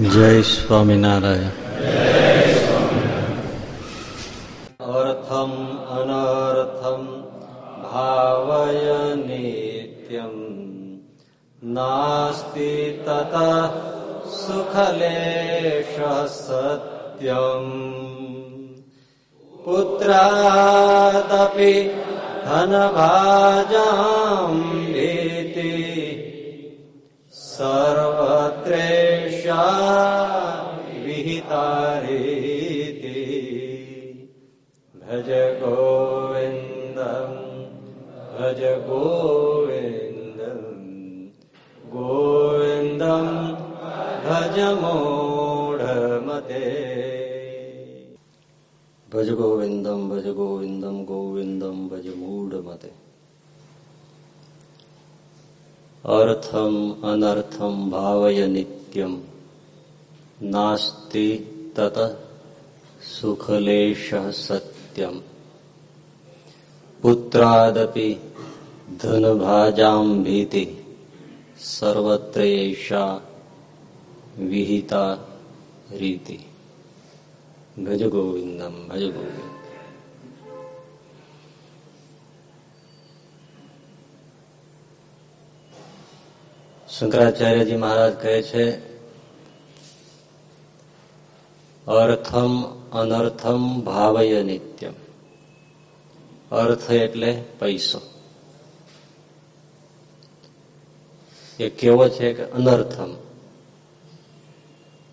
જય સ્વામિનારાયણ. અર્થમ અનર્થમ ભાવય નિત્યમ. નાસ્તિ તત સુખલેશ સત્યમ. પુત્રાદપી ધનભાજા ભીતિ. સર્વત્રેષા વિહિતારીતિ ભજ ગોવિંદમ ભજ ગોવિંદમ ગોવિંદમ ભજ મૂઢમતે ભજ ગોવિંદમ ભજ ગોવિંદમ ગોવિંદમ ભજ મૂઢમતે અર્થમ અનર્થમ ભાવય નિત્યમ નાસ્તિ તત સુખલેશ સત્યમ પુત્રાદપી ધનભાજામ ભીતિ સર્વત્ર એષા વિહિતા રીતિ ભજ ગોવિંદમ ભજ ગોવિંદ શંકરાચાર્યજી મહારાજ કહે છે અર્થમ અનર્થમ ભાવય નિત્યમ. અર્થ એટલે પૈસો. એ કેવો છે કે અનર્થમ?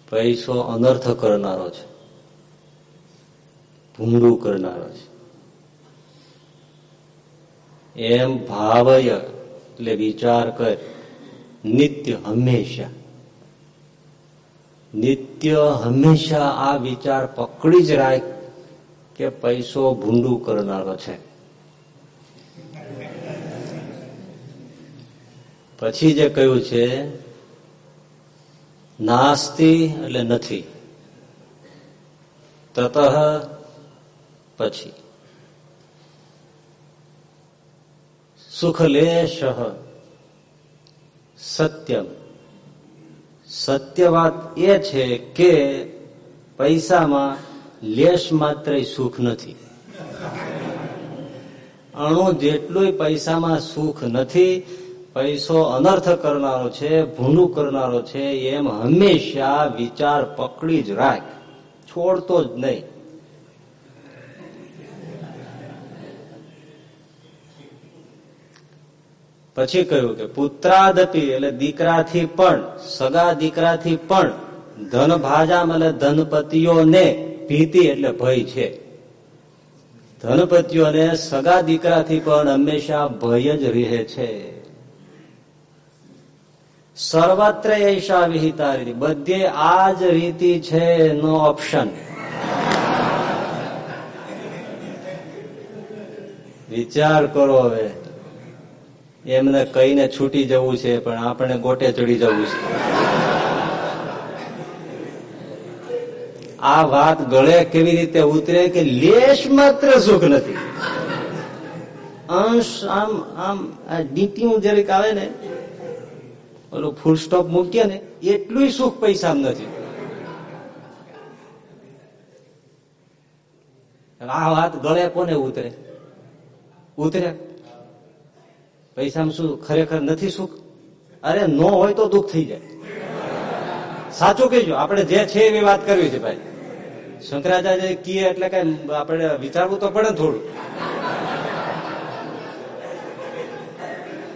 પૈસો અનર્થ કરનારો છે. ભૂંડું કરનારો છે. એમ ભાવય એટલે વિચાર કર. નિત્ય હંમેશા. નિત્ય હંમેશા આ વિચાર પકડી જ રાખ કે પૈસો ભૂંડું કરનારો છે. પછી જે કહ્યું છે, નાસ્તી એટલે નથી. તત પછી. સુખલેશ સત્યમ. સત્ય વાત એ છે કે પૈસામાં લેશ માત્ર સુખ નથી. અણુ જેટલું પૈસામાં સુખ નથી, પૈસો અનર્થ કરનારો છે ભૂનું કરનારો છે, એમ હંમેશા વિચાર પકડી જ રાખ. છોડતો જ નહીં. પછી કહ્યું કે પુત્રાદપી એટલે દીકરાથી પણ, સગા દીકરાથી પણ ધન ભાજામ એટલે ધનપતિઓને ભીતિ એટલે ભય છે. ધનપતિઓને સગા દીકરાથી પણ હંમેશા ભય જ રહે છે. સર્વત્ર એશા વિહિતા રીતિ બધે આ જ રીતિ છે, નો ઓપ્શન. વિચાર કરો હવે. એમને કહીને છૂટી જવું છે, પણ આપણે ગોટે ચડી જવું છે. આ વાત ગળે કેવી રીતે ઉતરે કે લેશ માત્ર સુખ નથી. અંશ આમ આમ, આ ડીટીયું જરીક આવે ને, ઓલું ફૂલ સ્ટોપ મૂકીએ ને એટલું સુખ પૈસા નથી. આ વાત ગળે કોને ઉતરે? ઉતરે? પૈસામાં શું ખરેખર નથી સુખ? અરે નો હોય તો દુઃખ થઈ જાય. સાચું કહેજો, આપણે જે છે એવી વાત કરવી છે ભાઈ. શંકરાચાર્ય કીએ એટલે કઈ આપણે વિચારવું તો પડે થોડું.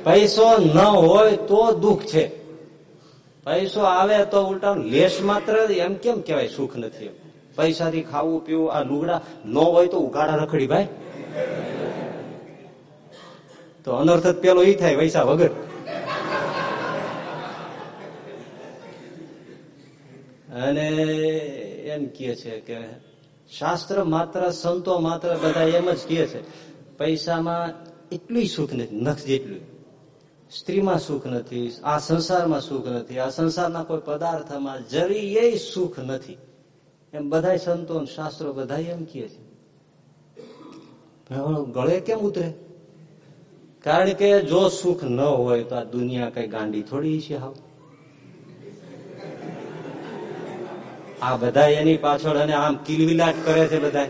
પૈસો ન હોય તો દુઃખ છે. પૈસો આવે તો ઉલટા લેશ માત્ર એમ કેમ કેવાય સુખ નથી પૈસાથી ખાવું, પીવું, આ લુગડા ન હોય તો ઉગાડા રખડી ભાઈ. તો અનર્થ પેલો ઈ થાય પૈસા વગર. અને એમ કે છે કે શાસ્ત્ર માત્ર સંતો માત્ર બધા એમ જ કહે છે, પૈસામાં એટલું સુખ નથી, નખ જેટલું. સ્ત્રીમાં સુખ નથી, આ સંસારમાં સુખ નથી, આ સંસારના કોઈ પદાર્થમાં જરીય સુખ નથી. એમ બધા સંતો શાસ્ત્રો બધા એમ કહે છે. ગળે કેમ ઉતરે? કારણ કે જો સુખ ન હોય તો આ દુનિયા કઈ ગાંડી થોડી છે હાવ. આ બધા એની પાછળ અને આમ કિલવિલાટ કરે છે બધા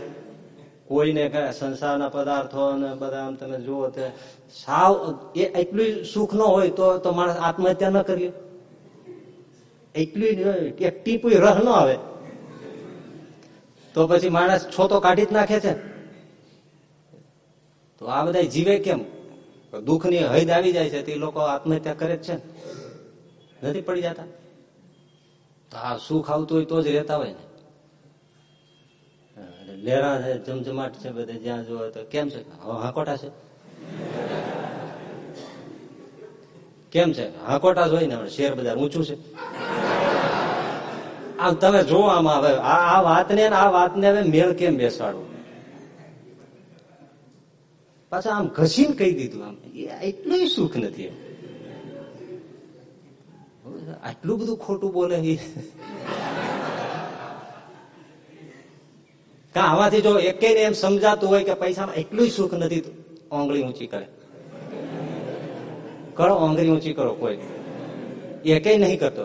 કોઈને કઈ સંસારના પદાર્થો અને બધા આમ તમે જુઓ તે સાવ એ એટલું સુખ ન હોય તો તો માણસ આત્મહત્યા ન કરીએ. એટલું એક ટીપું રહ ન આવે. તો પછી માણસ છોતો કાઢી જ નાખે છે. તો આ બધા જીવે કેમ? દુઃખની હૈદ આવી જાય છે તે લોકો આત્મહત્યા કરે જ છે નથી પડી જતા. આ સુખ આવતું હોય તો જ રહેતા હોય ને. લેરા છે, જમજમાટ છે બધે, જ્યાં જોવો તો કેમ છે? હાકોટા છે. કેમ છે? હાકોટા જ હોય ને શેર બજાર ઊંચું છે. આમ તમે જોવો આમાં હવે, આ વાતને આ વાતને હવે મેળ કેમ બેસાડવું? પાછા આમ ઘસીને કહી દીધું આમ. એટલું સુખ નથી આટલું બધું ખોટું બોલે એ. આવાથી જો એક એમ સમજાતું હોય કે પૈસામાં એટલું સુખ નથી ઓંગળી ઊંચી કરે. કરો ઓંગળી ઊંચી કરો કોઈ. એકે નહીં કરતો.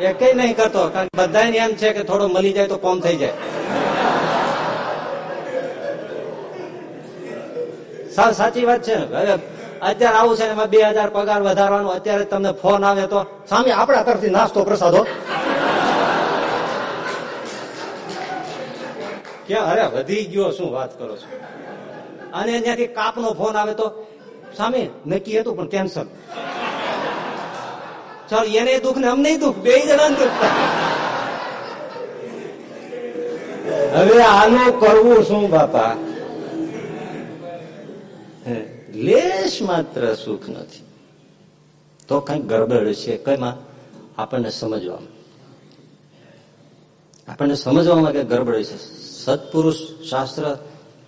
એકે નહીં કરતો, કારણ કે બધાને એમ છે કે થોડો મળી જાય તો કોમ થઈ જાય. સાવ સાચી વાત છે. અત્યારે આવું છે એમાં બે હજાર પગાર વધારવાનો, અત્યારે તમને ફોન આવે તો સામે આપણા તરફથી નાસ્તો પ્રસાદો કે અરે, વધી ગયો, શું વાત કરો છો? અને ત્યાંથી કાપનો ફોન આવે તો સામે નક્કી હતું પણ કેન્સલ. ચાલ, એને દુઃખ ને અમને દુઃખ, બે જણા દુઃખ. હવે આનું કરવું શું, બાપા? લેશ માત્ર સુખ નથી. તો કઈ ગરબડ છે, કઈમાં આપણને સમજવામાં. આપણને સમજવામાં કે ગરબડ છે. સત્પુરુષ શાસ્ત્ર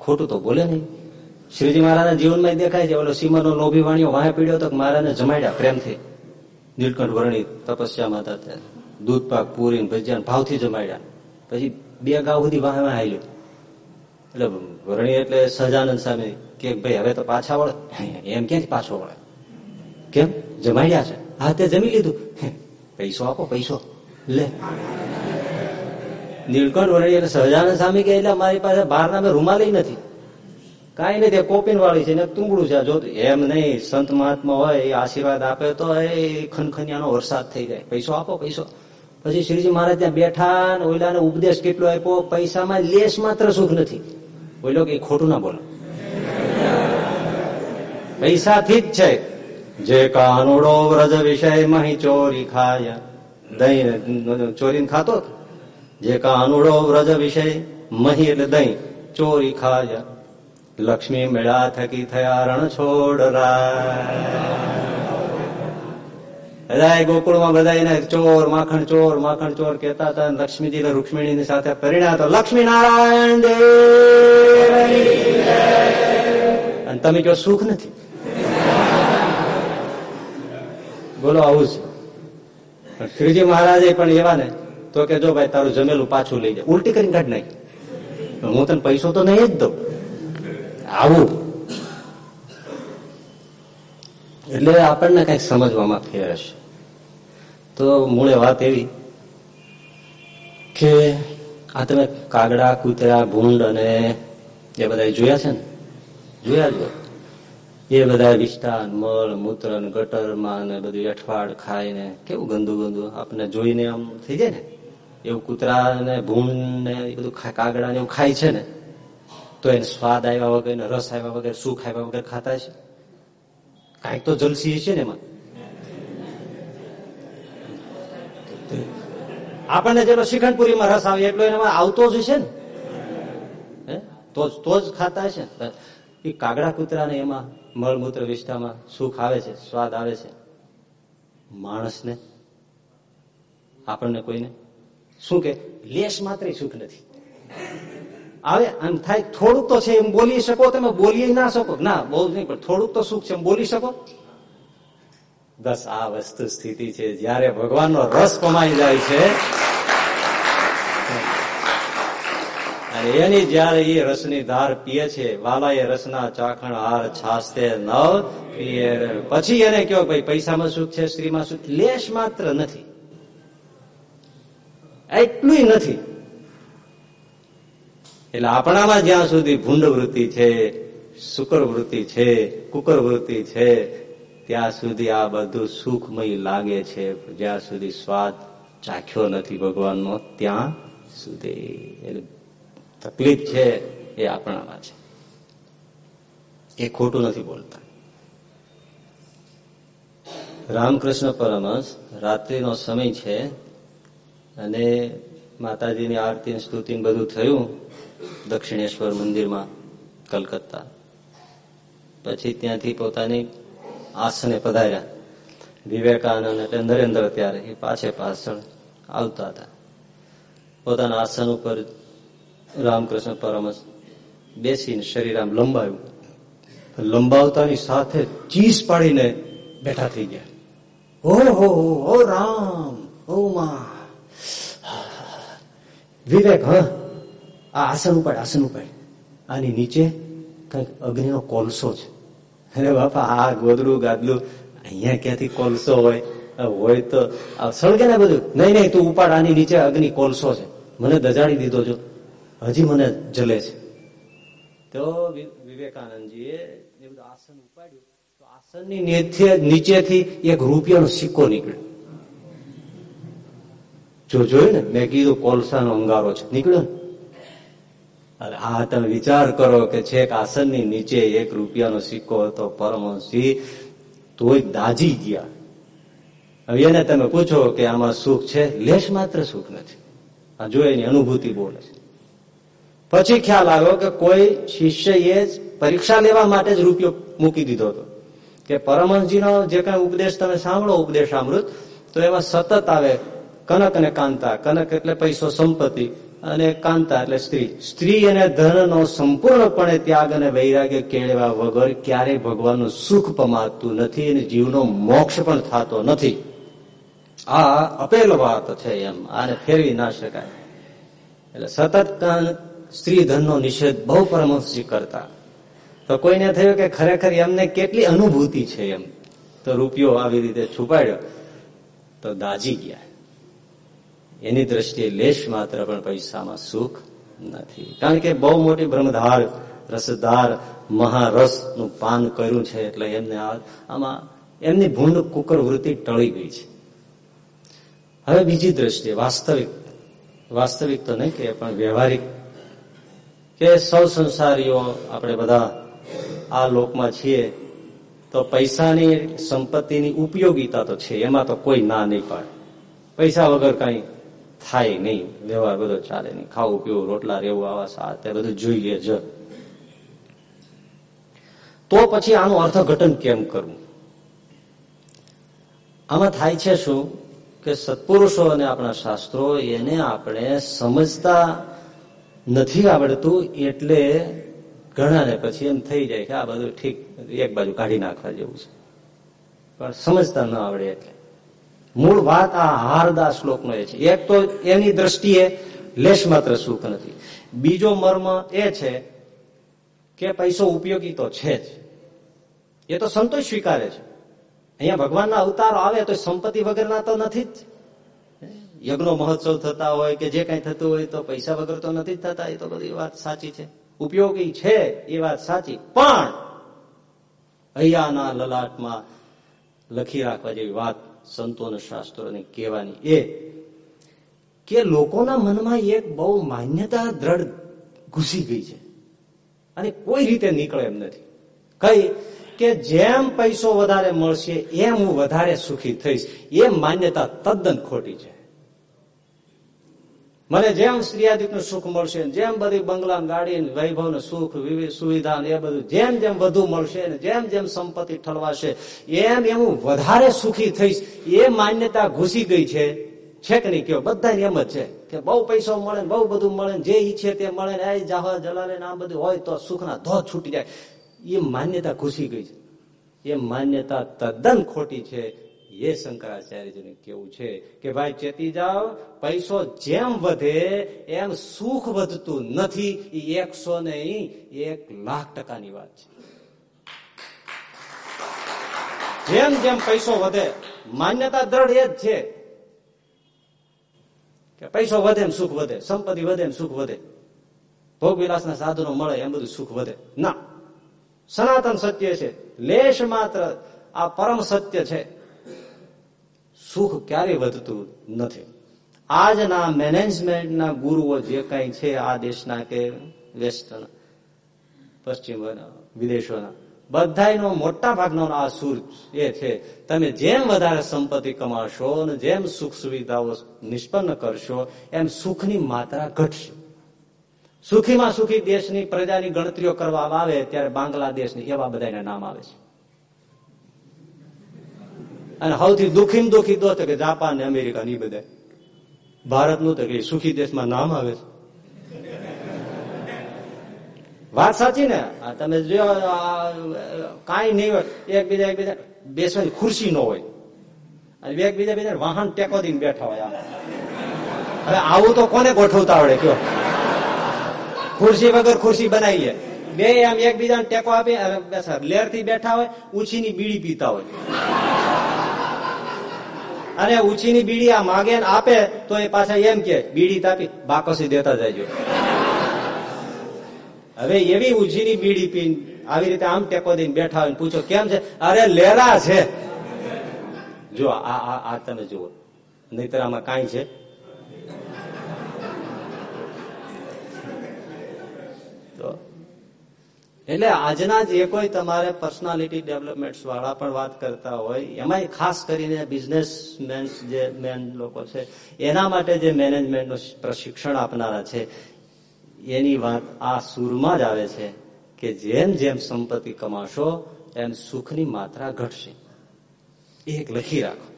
ખોટું તો બોલે નહીં. શ્રીજી મહારાજના જીવનમાં દેખાય છે, ઓલો સીમાનો લોભી વાણીઓ વાહે પીડ્યો તો મહારાજને જમાડ્યા પ્રેમથી નીલકંઠ વર્ણી તપસ્યામાં હતા દૂધ પાક, પૂરી ભજીયા ભાવથી જમાડ્યા. પછી બે ગાવ સુધી વાહે વાહ એટલે વર્ણી એટલે સહજાનંદ સામે કે ભાઈ, હવે તો પાછા વળે. એમ ક્યાંથી પાછો વળે? કેમ? જમાડ્યા છે. હા, તે જમી લીધું. પૈસો આપો, પૈસો. લે. નીલકંઠ વર્ણી એટલે સહજાનંદ સામે કે એટલે મારી પાસે બહારના મેં રૂમાલય નથી. કઈ નથી કોપીન વાળી છે ને તુંબડું છે જો એમ નહીં, સંત મહાત્મા હોય, એ આશીર્વાદ આપે તો એ ખનખનિયાનો વરસાદ થઈ જાય. પૈસો આપો, પૈસો. પછી શ્રીજી મહારાજ ત્યાં બેઠા ને ઓઈલાને ઉપદેશ કેટલો આપ્યો? પૈસામાં લેશ માત્ર સુખ નથી. ઓઈલો કે ખોટું ના બોલો. પૈસાથી જ છે. જે કાનુડો વ્રજ વિષય મહી ચોરી ખાય. દહીં ચોરીને ખાતો જે કાનુડો વ્રજ વિષય મહી એટલે દહીં, ચોરી ખાય. લક્ષ્મી મેળા થકી થયા રણ છોડ રાય ગોકુળમાં બધા ચોર, માખણ ચોર માખણ ચોર કેતા હતા લક્ષ્મીજી રૂક્ષ્મીણી સાથે પરિણ્યા તો લક્ષ્મી નારાયણ દેવ અને તમે કહો સુખ નથી? બોલો, આવું છે. શ્રીજી મહારાજે પણ એવા ને તો કે જો ભાઈ, તારું જમેલું પાછું લઈ જાય. ઉલટી કરીને કાઢ નાખી. હું તને પૈસો તો નહીં જ દઉં. આવું. એટલે આપણને કંઈક સમજવામાં ફેર હશે. તો મૂળે વાત એવી કે આ તમે કાગડા, કૂતરા, ભૂંડ અને એ બધા જોયા છે ને? જોયા જ એ બધા વિસ્તાર મળ મૂત્ર ને ગટરમાં ને બધું અઠવાડ ખાય ને કેવું ગંદુ ગંદુ આપણને જોઈને આમ થઈ જાય ને? એવું કૂતરા ને ભૂણ ને બધું કાગડા ને એવું ખાય છે ને? તો એને સ્વાદ આવ્યા વગર રસ આવ્યા વગર, સુખ આવ્યા વગર ખાતા છે કાંઈક તો જલસી છે ને એમાં? આપણને જેટલો શ્રીખંડપુરીમાં રસ આવે એટલો એમાં આવતો જ છે ને? તો જ ખાતા છે એ કાગડા કૂતરા ને એમાં મળમૂત્ર વિષ્ઠામાં સુખ આવે છે, સ્વાદ આવે છે. માણસને, આપણને કોઈને? શું કે? લેશ માત્ર સુખ નથી. આવે, આમ થાય, થોડુંક તો છે એમ બોલી શકો, તમે બોલી ના શકો. ના, બહુ નહીં, પણ થોડુંક તો સુખ છે એમ બોલી શકો. બસ આ વસ્તુ સ્થિતિ છે. જયારે ભગવાનનો રસ કમાઈ જાય છે એની જયારે એ રસની ધાર પીએ છે વાલા એ રસના ચાખણ હાર છાસતે ન પીએ. પછી એને કયો ભાઈ, પૈસામાં સુખ છે, સ્ત્રીમાં સુખ? લેશ માત્ર નથી. એટલું નથી. એટલે આપણામાં જ્યાં સુધી ભૂંડ વૃત્તિ છે શુકર વૃત્તિ છે કુકર વૃત્તિ છે, ત્યાં સુધી આ બધું સુખમય લાગે છે. જ્યાં સુધી સ્વાદ ચાખ્યો નથી ભગવાનનો, ત્યાં સુધી. એટલે તકલીફ છે એ આપણામાં છે. એ ખોટું નથી બોલતા. રામકૃષ્ણ પરમહંસ રાત્રિનો સમય છે અને માતાજીની આરતી સ્તુતિ બધું થયું દક્ષિણેશ્વર મંદિરમાં કલકત્તા. પછી ત્યાંથી પોતાની આસને પધાર્યા. વિવેકાનંદ એટલે નરેન્દ્ર ત્યારે એ પાછે પાછળ આવતા હતા. પોતાના આસન ઉપર રામકૃષ્ણ પરમસ બેસીને શરીર આમ લંબાયું. લંબાવતાની સાથે ચીસ પાડીને બેઠા થઈ ગયા. હો હો હો, રામ હો મા. વિવેક હ આ આસન ઉપાડ આસન ઉપાડ. આની નીચે કંઈક અગ્નિનો કોલસો છે. અરે બાપા આ ગોદડું ગાદલું અહીંયા ક્યાંથી કોલસો હોય? હોય તો સળગે ને બધું. નહીં નહીં તું ઉપાડ આની નીચે અગ્નિ કોલસો છે. મને દજાડી દીધો છો હજી મને જલે છે. તો વિવેકાનંદજીએ એ બધું આસન ઉપાડ્યું. તો આસનની નીચે- નીચેથી એક રૂપિયાનો સિક્કો નીકળ્યો. જો જોયું ને, મેં કીધું, કોલસાનો અંગારો છે. નીકળ્યો ને? અરે આ તમે વિચાર કરો કે છેક આસનની નીચે એક રૂપિયાનો સિક્કો હતો, પરમહંસજી, તોય દાજી ગયા. હવે એને તમે પૂછો કે આમાં સુખ છે? લેશ માત્ર સુખ નથી. આ જો એની અનુભૂતિ બોલે છે. પછી ખ્યાલ આવ્યો કે કોઈ શિષ્યએ જ પરીક્ષા લેવા માટે જ રૂપિયો મૂકી દીધો હતો. કે પરમહંસજીનો જે કઈ ઉપદેશ તમે સાંભળો ઉપદેશ અમૃત તો એમાં સતત આવે કનક અને કાંતા. કનક એટલે પૈસો સંપત્તિ અને કાંતા એટલે સ્ત્રી. સ્ત્રી અને ધનનો સંપૂર્ણપણે ત્યાગ અને વૈરાગ્ય કેળવા વગર ક્યારેય ભગવાનનું સુખ પમાતું નથી અને જીવનો મોક્ષ પણ થતો નથી. આ અપેલ વાત છે એમ. આને ફેરવી ના શકાય. એટલે સતત સ્ત્રી ધનનો નિષેધ બહુ પરમહંસજી કરતા. તો કોઈને થયું કે ખરેખર એમને કેટલી અનુભૂતિ છે એમ. તો રૂપિયો આવી રીતે છુપાડ્યો તો દાજી ગયા. એની દ્રષ્ટિએ લેશ માત્ર પણ પૈસામાં સુખ નથી. કારણ કે બહુ મોટી બ્રહ્મધાર રસધાર મહારસનું પાન કર્યું છે એટલે એમને આમાં એમની ભૂંડ કુકર વૃત્તિ ટળી ગઈ છે. હવે બીજી દ્રષ્ટિએ, વાસ્તવિક વાસ્તવિક તો નહીં કે, પણ વ્યવહારિક કે સૌ સંસારીઓ આપણે બધા આ લોકમાં છીએ, તો પૈસાની સંપત્તિની ઉપયોગિતા તો છે, એમાં તો કોઈ ના નહીં પાડે. પૈસા વગર કઈ થાય નહીં, વ્યવહાર બધો ચાલે નહીં. ખાવું, પીવું, રોટલા, રહેવું, આવા સાથે બધું જોઈએ જ. તો પછી આનું અર્થઘટન કેમ કરવું? આમાં થાય છે શું? કે સત્પુરુષો અને આપણા શાસ્ત્રો એને આપણે સમજતા નથી આવડતું એટલે ઘણાને પછી એમ થઈ જાય કે આ બધું ઠીક, એક બાજુ કાઢી નાખવા જેવું છે. પણ સમજતા ન આવડે એટલે. મૂળ વાત આ હારદા શ્લોકનો એ છે. એક તો એની દ્રષ્ટિએ લેશ માત્ર સુખ નથી. બીજો મર્મ એ છે કે પૈસો ઉપયોગી તો છે જ. એ તો સંતોષ સ્વીકારે છે. અહીંયા ભગવાનના અવતારો આવે તો સંપત્તિ વગરના તો નથી જ. યજ્ઞો મહોત્સવ થતા હોય કે જે કઈ થતું હોય તો પૈસા વગર તો નથી થતા, એ તો બધી વાત સાચી છે. ઉપયોગી છે એ વાત સાચી, પણ અહીંયાના લલાટમાં લખી રાખવા જેવી વાત સંતો અને શાસ્ત્રોને કહેવાની એ કે લોકોના મનમાં એક બહુ માન્યતા દ્રઢ ઘૂસી ગઈ છે. અને કોઈ રીતે નીકળે એમ નથી. કઈ કે જેમ પૈસો વધારે મળશે, એમ હું વધારે સુખી થઈશ. એ માન્યતા તદ્દન ખોટી છે. મને જેમ સ્ત્રીયાદિકનું સુખ મળશે જેમ બધી બંગલા, ગાડી વૈભવ સુખ, વિવિધ સુવિધા એ બધું જેમ જેમ વધુ મળશે જેમ જેમ સંપત્તિ ઠલવાશે, એમ એમ વધારે સુખી થઈશ. એ માન્યતા ઘૂસી ગઈ છે. છે કે નહીં કયો? બધા એમ જ છે કે બહુ પૈસો મળે બહુ બધું મળે જે ઈચ્છે તે મળે ને આ જાહર જલાલે આ બધું હોય તો સુખના ધોધ છૂટી જાય. એ માન્યતા ઘૂસી ગઈ છે. એ માન્યતા તદ્દન ખોટી છે. એ શંકરાચાર્યજીનું કેવું છે કે ભાઈ ચેતી જાઓ, પૈસો જેમ વધે એમ સુખ વધતું નથી એ એકસો ને એક લાખ ટકાની વાત છે. જેમ જેમ પૈસો વધે, માન્યતા દ્રઢ એ જ છે કે પૈસો વધે એમ સુખ વધે, સંપત્તિ વધે એમ સુખ વધે. ભોગ વિલાસના સાધનો મળે એમ બધું સુખ વધે. ના. સનાતન સત્ય છે. લેશ માત્ર આ પરમ સત્ય છે. સુખ ક્યારેય વધતું નથી. આજના મેનેજમેન્ટના ગુરુઓ જે કઈ છે આ દેશના કે વેસ્ટના પશ્ચિમ વિદેશોના બધાનો મોટા ભાગનો આ સુર એ છે, તમે જેમ વધારે સંપત્તિ કમાશો અને જેમ સુખ સુવિધાઓ નિષ્પન્ન કરશો, એમ સુખની માત્રા ઘટશે. સુખીમાં સુખી દેશની પ્રજાની ગણતરીઓ કરવામાં આવે, ત્યારે બાંગ્લાદેશની એવા બધાના નામ આવે છે. અને સૌથી દુઃખી દુઃખી દો કે જાપાન અમેરિકા ની બધા ભારતનું તો કે સુખી દેશમાં નામ આવે છે. વાત સાચી ને? તમે જો કઈ નહીં હોય. એકબીજા એકબીજા બેસવાની ખુરશી ન હોય. અને એકબીજા બીજા વાહન ટેકો દઈને બેઠા હોય હવે આવું તો કોને ગોઠવતા આવડે, કયો? ખુરશી વગર ખુરશી બનાવીએ બે આમ એકબીજાને ટેકો આપી લેરથી બેઠા હોય, ઉછીની બીડી પીતા હોય. અને ઉછીની બીડી આ માગે ને આપે, તો એ પાછા એમ કે, બીડી તાપી, બાકસી દેતા જાય હવે એવી ઉછીની બીડી પીને, આવી રીતે આમ ટેકો દઈને બેઠા હોય પૂછો, કેમ છે? અરે, લેરા છે. જો આ આ તમે જુઓ, નહીતર આમાં કાંઈ છે? એટલે આજના જે કોઈ તમારે પર્સનાલિટી ડેવલપમેન્ટ વાળા પણ વાત કરતા હોય એમાં ખાસ કરીને બિઝનેસમેન જે મેન લોકો છે, એના માટે જે મેનેજમેન્ટનું પ્રશિક્ષણ આપનારા છે, એની વાત આ સુરમાં જ આવે છે કે જેમ જેમ સંપત્તિ કમાશો, એમ સુખની માત્રા ઘટશે. એક લખી રાખો.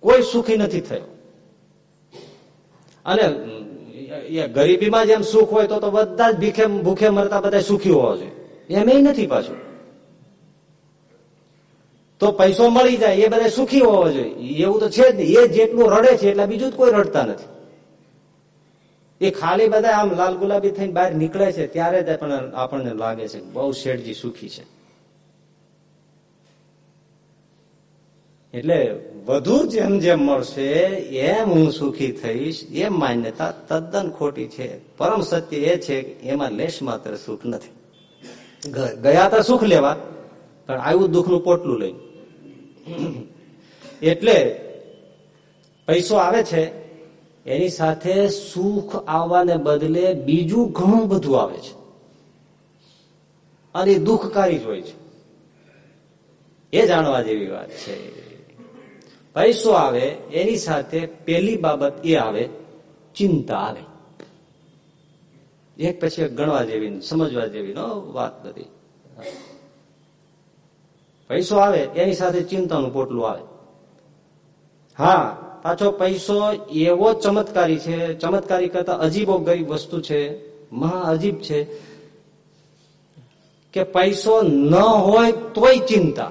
કોઈ સુખી નથી થયો. અને ગરીબીમાં જેમ સુખ હોય તો બધા જ ભીખે ભૂખે મરતા બધા સુખી હોવા જોઈએ. એમ એ નથી પાછું. તો પૈસો મળી જાય, એ બધા સુખી હોવા જોઈએ. એવું તો છે જ એ જેટલું રડે છે એટલે બીજું કોઈ રડતા નથી. એ ખાલી બધા આમ લાલ ગુલાબી થઈને બહાર નીકળે છે, ત્યારે જ આપણને લાગે છે બહુ શેઠજી સુખી છે. એટલે વધુ જેમ જેમ મળશે, એમ હું સુખી થઈશ, એમ માન્યતા તદ્દન ખોટી છે. પરમ સત્ય એ છે કે એમાં લેશ માત્ર સુખ નથી. ગયા તા સુખ લેવા, પણ આવ્યું દુઃખનું પોટલું લઈ એટલે પૈસો આવે છે, એની સાથે સુખ આવવાને બદલે બીજું ઘણું બધું આવે છે. અને દુઃખકારી જ હોય છે. એ જાણવા જેવી વાત છે. પૈસો આવે, એની સાથે પેલી બાબત એ આવે, ચિંતા આવે. એક પછી ગણવા જેવી સમજવા જેવી વાત બધી. પૈસો આવે, એની સાથે ચિંતાનું પોટલું આવે. હા, પાછો પૈસો એવો ચમત્કારી છે, ચમત્કારી કરતા અજીબો ગરીબ વસ્તુ છે, મહા અજીબ છે, કે પૈસો ન હોય તોય ચિંતા.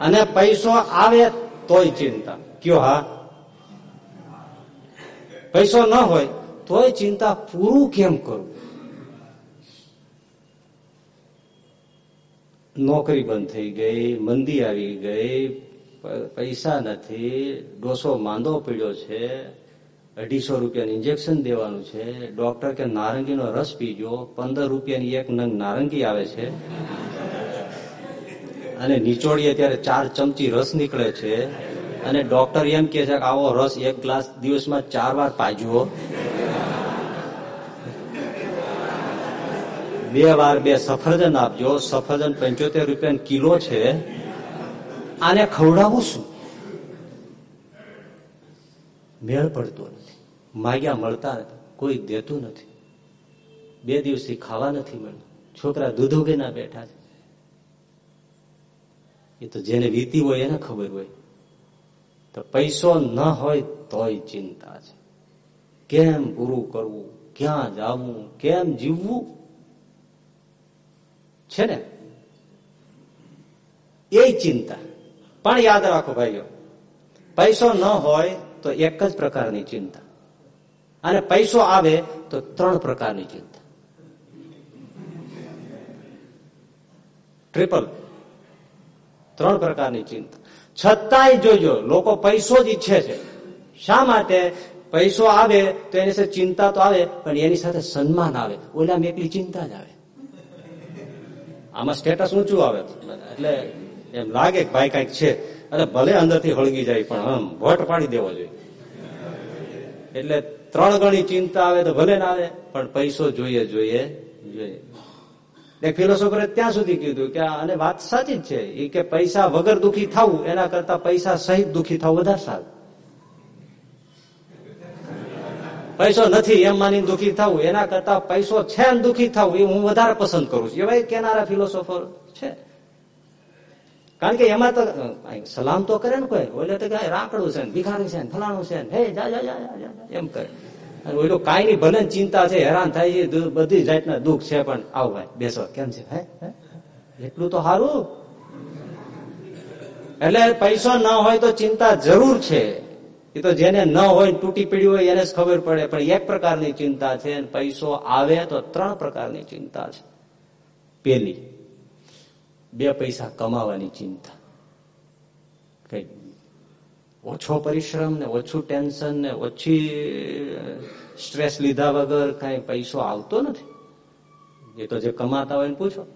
અને પૈસો આવે તોય ચિંતા. કયો હા? પૈસો ન હોય તોય ચિંતા પૂરું કેમ કરવું નોકરી બંધ થઈ ગઈ, મંદી આવી ગઈ પૈસા નથી, ડોસો માંદો પીડ્યો છે, અઢીસો રૂપિયાનું ઇન્જેક્શન દેવાનું છે ડોક્ટર કે નારંગીનો રસ પીજો, પંદર રૂપિયાની એક નંગ નારંગી આવે છે. અને નીચોડીએ ત્યારે ચાર ચમચી રસ નીકળે છે. અને ડોક્ટર એમ કે છે કે આવો રસ એક ગ્લાસ દિવસમાં ચાર વાર પાજવો બે વાર બે સફરજન આપજો. સફરજન પંચોતેર રૂપિયા કિલો છે. આને ખવડાવું શું? મેળ પડતો નથી. માગ્યા મળતા નથી. કોઈ દેતું નથી. બે દિવસથી ખાવા નથી મળ્યું. છોકરા દૂધો ના બેઠા છે. એ તો જેને વીતી હોય એને ખબર હોય. તો પૈસો ન હોય તોય ચિંતા છે. કેમ પૂરું કરવું? ક્યાં જવું? કેમ જીવવું? છે ને? એ ચિંતા. પણ યાદ રાખો ભાઈઓ, પૈસો ન હોય તો એક જ પ્રકારની ચિંતા. અને પૈસો આવે તો ત્રણ પ્રકારની ચિંતા. ટ્રિપલ ત્રણ પ્રકારની ચિંતા. છતાંય જોજો, લોકો પૈસો જ ઈચ્છે છે. શા માટે? પૈસો આવે તો એની સાથે ચિંતા તો આવે, પણ એની સાથે સન્માન આવે. ઓલા એકલી ચિંતા જ આવે. આમાં સ્ટેટસ ઊંચું આવે એટલે એમ લાગે કે ભાઈ કંઈક છે. અને ભલે અંદરથી હળગી જાય, પણ આમ વટ પાડી દેવો જોઈએ. એટલે ત્રણ ગણી ચિંતા આવે તો ભલે ના આવે, પણ પૈસો જોઈએ જોઈએ જોઈએ. એક ફિલોસોફરે ત્યાં સુધી કીધું કે અને વાત સાચી જ છે. એ કે પૈસા વગર દુખી થવું, એના કરતા પૈસા સહિત દુખી થવું વધારે સારું. પૈસો નથી એમ માની દુખી થવું, એના કરતા પૈસો છે ને દુખી થવું, એ હું વધારે પસંદ કરું છું. એવા કેનારા ફિલોસોફર છે. કારણ કે એમાં તો સલામ તો કરે ને કોઈ. ઓલે તો રાકડું છે ભિખારી છે ફલાણું છે હે, જા જા જા એમ કરે અને ઓલો કાંઈ ની ભલે ચિંતા છે, હેરાન થાય છે બધી જાતના દુઃખ છે, પણ આવ ભાઈ, બેસો, કેમ છે? એટલું તો સારું? એટલે પૈસો ન હોય તો ચિંતા જરૂર છે. એ તો જેને ન હોય, તૂટી પડી હોય, એને જ ખબર પડે. પણ એક પ્રકારની ચિંતા છે પૈસો આવે તો ત્રણ પ્રકારની ચિંતા છે. પેલી, બે પૈસા કમાવાની ચિંતા. કઈ ઓછો પરિશ્રમ ને ઓછું ટેન્શન ને ઓછી સ્ટ્રેસ લીધા વગર કઈ પૈસો આવતો નથી? એ તો જે કમાતા હોય ને પૂછો.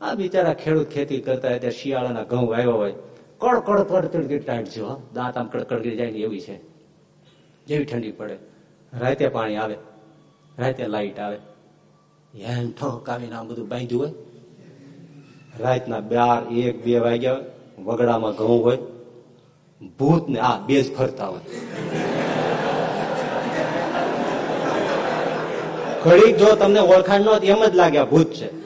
આ બિચારા ખેડૂત ખેતી કરતા હોય ત્યાં શિયાળાના ઘઉં આવ્યો હોય કડ કડ કડ કડકડી ટાઈટ જો દાંત આમ કડકડકી જાય ને એવી છે. જેવી ઠંડી પડે. રાતે પાણી આવે, રાતે લાઈટ આવે. એમ ઠોકાવીને આમ બધું બાંધ્યું હોય. રાતના બાર, એક, બે વાગ્યા વગડામાં ઘઉં હોય ભૂત ને આ, બે જ ફરતા હોય. ઘડીક જો તમને ઓળખાણ ન એમ જ લાગે ભૂત છે.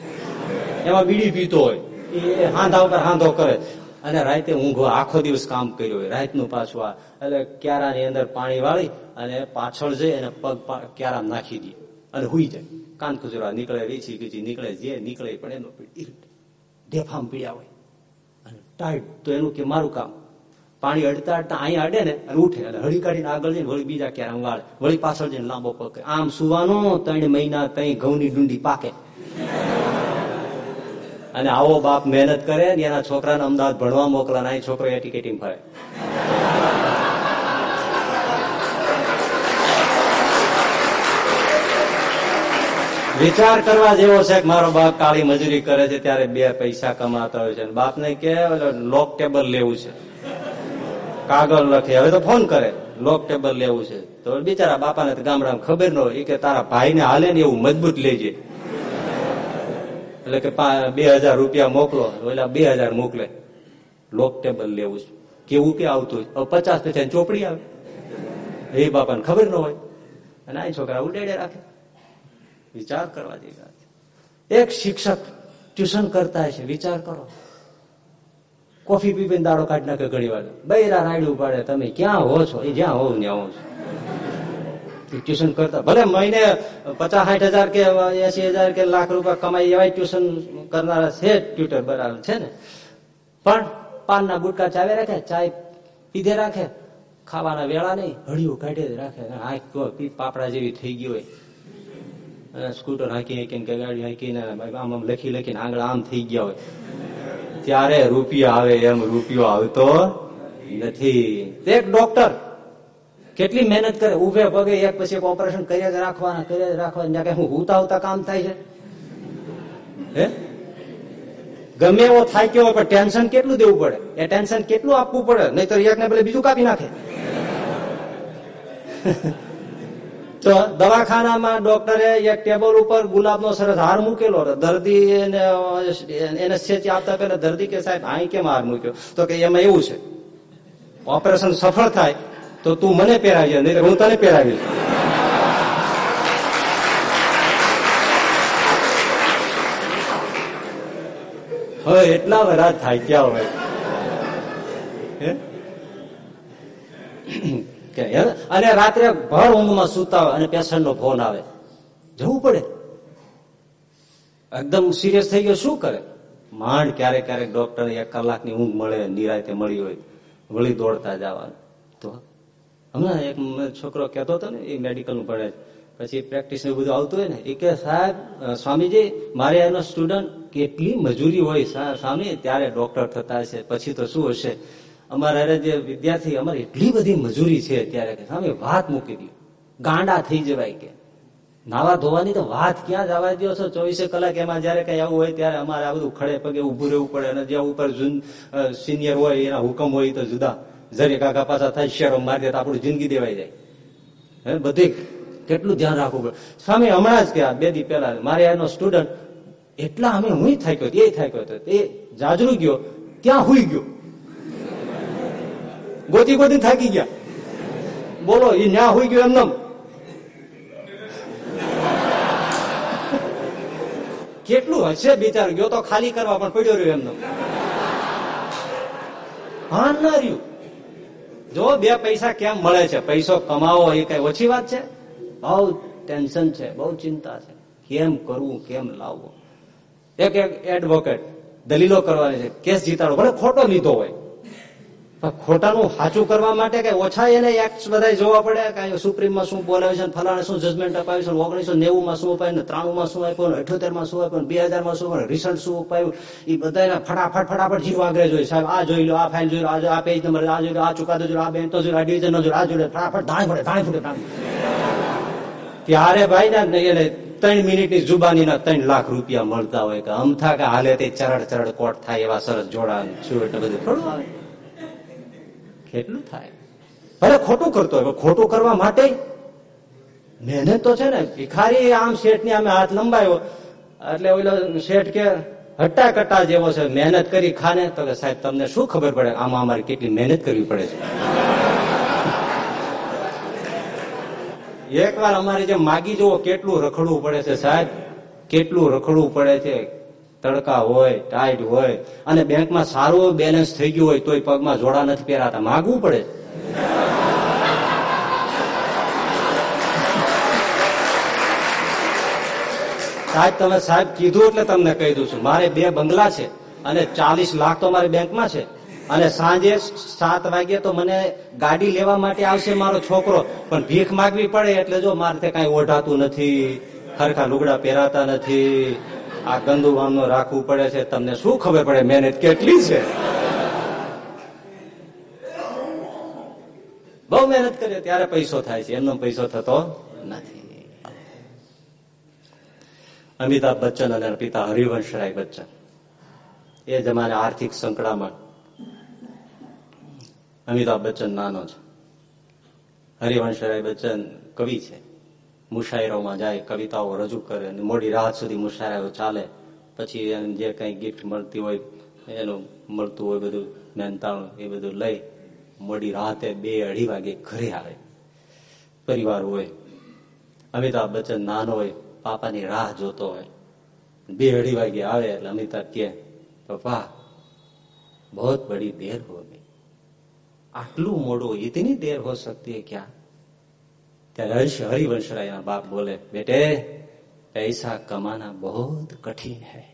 એમાં બીડી પીતો હોય. એ હાંધા ઉપર હાંધો કરે. અને રાતે ઊંઘો આખો દિવસ કામ કર્યું હોય. રાતનું પાછું આ, એટલે ક્યારાની અંદર પાણી વાળી અને પાછળ જઈ અને પગ ક્યારા નાખી દે. અને હુઈ જાય. કાન ખુજરા નીકળે, રીછી ગીચી નીકળે, જે નીકળે પણ એનો ઢેફામ પીડ્યા હોય. અને ટાઈટ. તો એનું કે મારું કામ? પાણી અડતા અડતા અહીંયા અડે ને, અને ઉઠે. એટલે હળી કાઢીને આગળ જઈને વળી બીજા ક્યારે વાળે વળી પાછળ જઈને લાંબો પકે આમ સુવાનું ત્રણ મહિના ત્રણ ઘઉંની ડુંડી પાકે. અને આવો બાપ મહેનત કરે ને, એના છોકરાને અમદાવાદ ભણવા મોકલા અહીં છોકરો એટીકેટીમ ફરે. વિચાર કરવા જેવો છે કે મારો બાપ કાળી મજૂરી કરે છે, ત્યારે બે પૈસા કમાતા હોય છે. બાપને કે લોક ટેબલ લેવું છે. કાગળ લખે હવે તો ફોન કરે. લોક ટેબલ લેવું છે. તો બિચારા બાપાને ગામડામાં ખબર ન હોય. કે તારા ભાઈને હાલે ને એવું મજબૂત લેજે. એટલે કે બે હજાર રૂપિયા મોકલો. ઓલા બે હજાર મોકલે. લોક ટેબલ લેવું છે. કેવું કે આવતું હોય. પચાસ પચાસ ચોપડી આવે. એ બાપાને ખબર ન હોય. અને આ છોકરા ઉડાડે રાખે. વિચાર કરવા જેવી એક શિક્ષક ટ્યુશન કરતા છે. વિચાર કરો. કોફી પીપીને દાડો કાઢી નાખે ઘણી વાર. બૈરા રાયડું પાડે તમે ક્યાં હો છો? એ જ્યાં હોવ ત્યાં હોવ છો. ટ્યુશન કરતા, ભલે મહિને પચાસ સાઠ હજાર કે એસી હજાર કે લાખ રૂપિયા કમાઈ એવા ટ્યુશન કરનારા છે, ટ્યુટર બરાબર છે ને? પણ પાનના ગુટકા ચાવે રાખે, ચાય પીધે રાખે, ખાવાના વેળા નહીં હળિયું કાઢે રાખે. આંખ પાપડા જેવી થઈ ગઈ હોય. અને સ્કૂટર હાંકી હાંકીને ગાડી હાંકીને, આમ આમ લખી લખીને આંગળા આમ થઈ ગયા હોય. ત્યારે રૂપિયો આવે એમ રૂપિયો આવતો નથી. એક ડોક્ટર કેટલી મહેનત કરે ઉભે પગે એક પછી એક ઓપરેશન કર્યા જ રાખવાના, કર્યા જ રાખવાના. કે હું હુતા હુતા કામ થાય છે? હે? ગમે એવો થાય કેવો પણ ટેન્શન કેટલું દેવું પડે? એ ટેન્શન કેટલું આપવું પડે? નહીં તો એકને પેલે બીજું કાપી નાખે. તો દવાખાનામાં ડોક્ટરે એક ટેબલ ઉપર ગુલાબનો સરસ હાર મૂકેલો દર્દી એને સેચી આપતા પેલા દર્દી કે સાહેબ અહીં કેમ હાર મૂક્યો? તો કે, એમાં એવું છે, ઓપરેશન સફળ થાય તો તું મને પહેરાવી નહીં હું તને પહેરાવી હવે એટલા વરાજ થાય ક્યાં હોય? અને રાત્રે ભર ઊંઘમાં સુતા હોય અને પેશન્ટ નો ફોન આવે. જવું પડે. એકદમ સિરિયસ થઈ ગયો, શું કરે? માંડ ક્યારેક ક્યારેક ડોક્ટર એક કલાકની ઊંઘ મળે નિરાયતે મળી હોય, વળી દોડતા જવાનું. તો હમણાં એક છોકરો કહેતો હતો ને, એ મેડિકલનું ભણે પછી પ્રેક્ટિસ ને બધું આવતું હોય ને, એ કે, સાહેબ સ્વામીજી, મારે એનો સ્ટુડન્ટ કેટલી મજૂરી હોય સ્વામી ત્યારે ડોક્ટર થતા હશે, પછી તો શું હશે? અમારા જે વિદ્યાર્થી અમારે એટલી બધી મજૂરી છે અત્યારે કે સામે વાત મૂકી દો ગાંડા થઈ જવાય કે. નાવા ધોવાની તો વાત ક્યાં જવા દો છો? ચોવીસે કલાક એમાં જયારે કઈ આવું હોય ત્યારે અમારે આ બધું ખડે પગે ઉભું રહેવું પડે અને જ્યાં ઉપર જૂન સિનિયર હોય એના હુકમ હોય તો જુદા. જરી કાકા પાછા થાય શેરો મારી દે તો આપણું જિંદગી દેવાઈ જાય. બધી કેટલું ધ્યાન રાખવું પડે. સ્વામી હમણાં જ કે બે દી પહેલા મારે એનો સ્ટુડન્ટ એટલા અમે હું થાક્યો એ થાક્યો હતો એ જાજરૂ ગયો, ત્યાં હુઈ ગયો. ગોતી ગોતી થાકી ગયા. બોલો એ ન્યા હોઈ ગયો એમને કેટલું હશે બિચારો? ગયો તો ખાલી કરવા પણ પડ્યો રહ્યો એમને હા ના રહ્યું. જો બે પૈસા કેમ મળે છે? પૈસો કમાવો, એ કઈ ઓછી વાત છે? બહુ ટેન્શન છે, બહુ ચિંતા છે. કેમ કરવું, કેમ લાવવું? એક એક એડવોકેટ દલીલો કરવાની છે. કેસ જીતાડો, ભલે ખોટો લીધો હોય. ખોટાનું સાચું કરવા માટે કઈ ઓછા એને એક્ટ બધા જોવા પડે. કઈ સુપ્રીમમાં શું બોલાવે છે ફલાણે શું જજમેન્ટ અપાયું છે ઓગણીસો નેવું માં શું અપાયું ત્રાણું માં શું આપ્યું અઠ્યોતેરમાં શું આપ્યું બે હજારમાં શું રિસલ્ટ શું અપાયું. એ બધા ફટાફટ ફટાફટ જીવ આગળ જોઈ સાહેબ, આ જોઈ લો, આ ફાઇલ જોઈ લો, આ પેજ નંબર આ જોઈ લો, આ ચુકાદો જોઈ આ બેન તો જોઈ આ ડિવિઝન જોઈ આ જોઈ ફટાફટ ધાણ ફૂટે ધાણ ફૂટે ત્યારે ભાઈ ને એને ત્રણ મિનિટની જુબાની ના ત્રણ લાખ રૂપિયા મળતા હોય કે અમથા કે હાલે તે ચરડ ચરડ કોટ થાય એવા સરસ જોડા બધું થોડું આવે? કેટલું થાય? ભલે ખોટું કરતો હોય ખોટું કરવા માટે મહેનત તો છે ને. ભિખારી આમ શેઠની અમે હાથ લંબાયો. એટલે ઓલો શેઠ કે હટ્ટા કટ્ટા જેવો છે, મહેનત કરી ખાને. તો કે, સાહેબ, તમને શું ખબર પડે? આમાં અમારે કેટલી મહેનત કરવી પડે છે. એક વાર અમારે જે માગી જુઓ, કેટલું રખડવું પડે છે સાહેબ? કેટલું રખડવું પડે છે? તડકા હોય ટાઈટ હોય, અને બેંકમાં સારું બેલેન્સ થઈ ગયું હોય તોય પગમાં જોડા નથી પહેરાતા. માગવું પડે. સાહેબ, તમે સાહેબ કીધું એટલે તમને કહી દઉં છું. મારે બે બંગલા છે અને ચાલીસ લાખ તો મારી બેંકમાં છે. અને સાંજે સાત વાગે તો મને ગાડી લેવા માટે આવશે મારો છોકરો. પણ ભીખ માગવી પડે એટલે જો મારે કઈ ઓઢાતું નથી, ખરખા લુગડા પહેરાતા નથી આ ગંદુ વામનો રાખવું પડે છે. તમને શું ખબર પડે? મહેનત કેટલી છે? બહુ મહેનત કરીએ ત્યારે પૈસો થાય છે. એમનો પૈસો થતો નથી. અમિતાભ બચ્ચન અને પિતા હરિવંશ રાય બચ્ચન. એ જમાને આર્થિક સંકળામણ. અમિતાભ બચ્ચન નાનો છે. હરિવંશ રાય બચ્ચન કવિ છે. મુશાયરોમાં જાય, કવિતાઓ રજૂ કરે અને મોડી રાત સુધી મુશાયરો ચાલે. પછી જે કંઈ ગિફ્ટ મળતી હોય, એનું મળતું હોય બધું, મહેનતાણું એ બધું લઈ મોડી રાતે બે અઢી વાગે ઘરે આવે. પરિવાર હોય, અમિતાભ બચ્ચન નાનો હોય, પાપાની રાહ જોતો હોય. બે અઢી વાગે આવે એટલે અમિતાભ કે પપ્પા બહુ બડી દેર હો આટલું મોડું ઇતની દેર હો સકતી ક્યાં? ત્યારે હરિવંશરાયના બાપ બોલે બેટે પૈસા કમાના બહુત કઠિન હૈ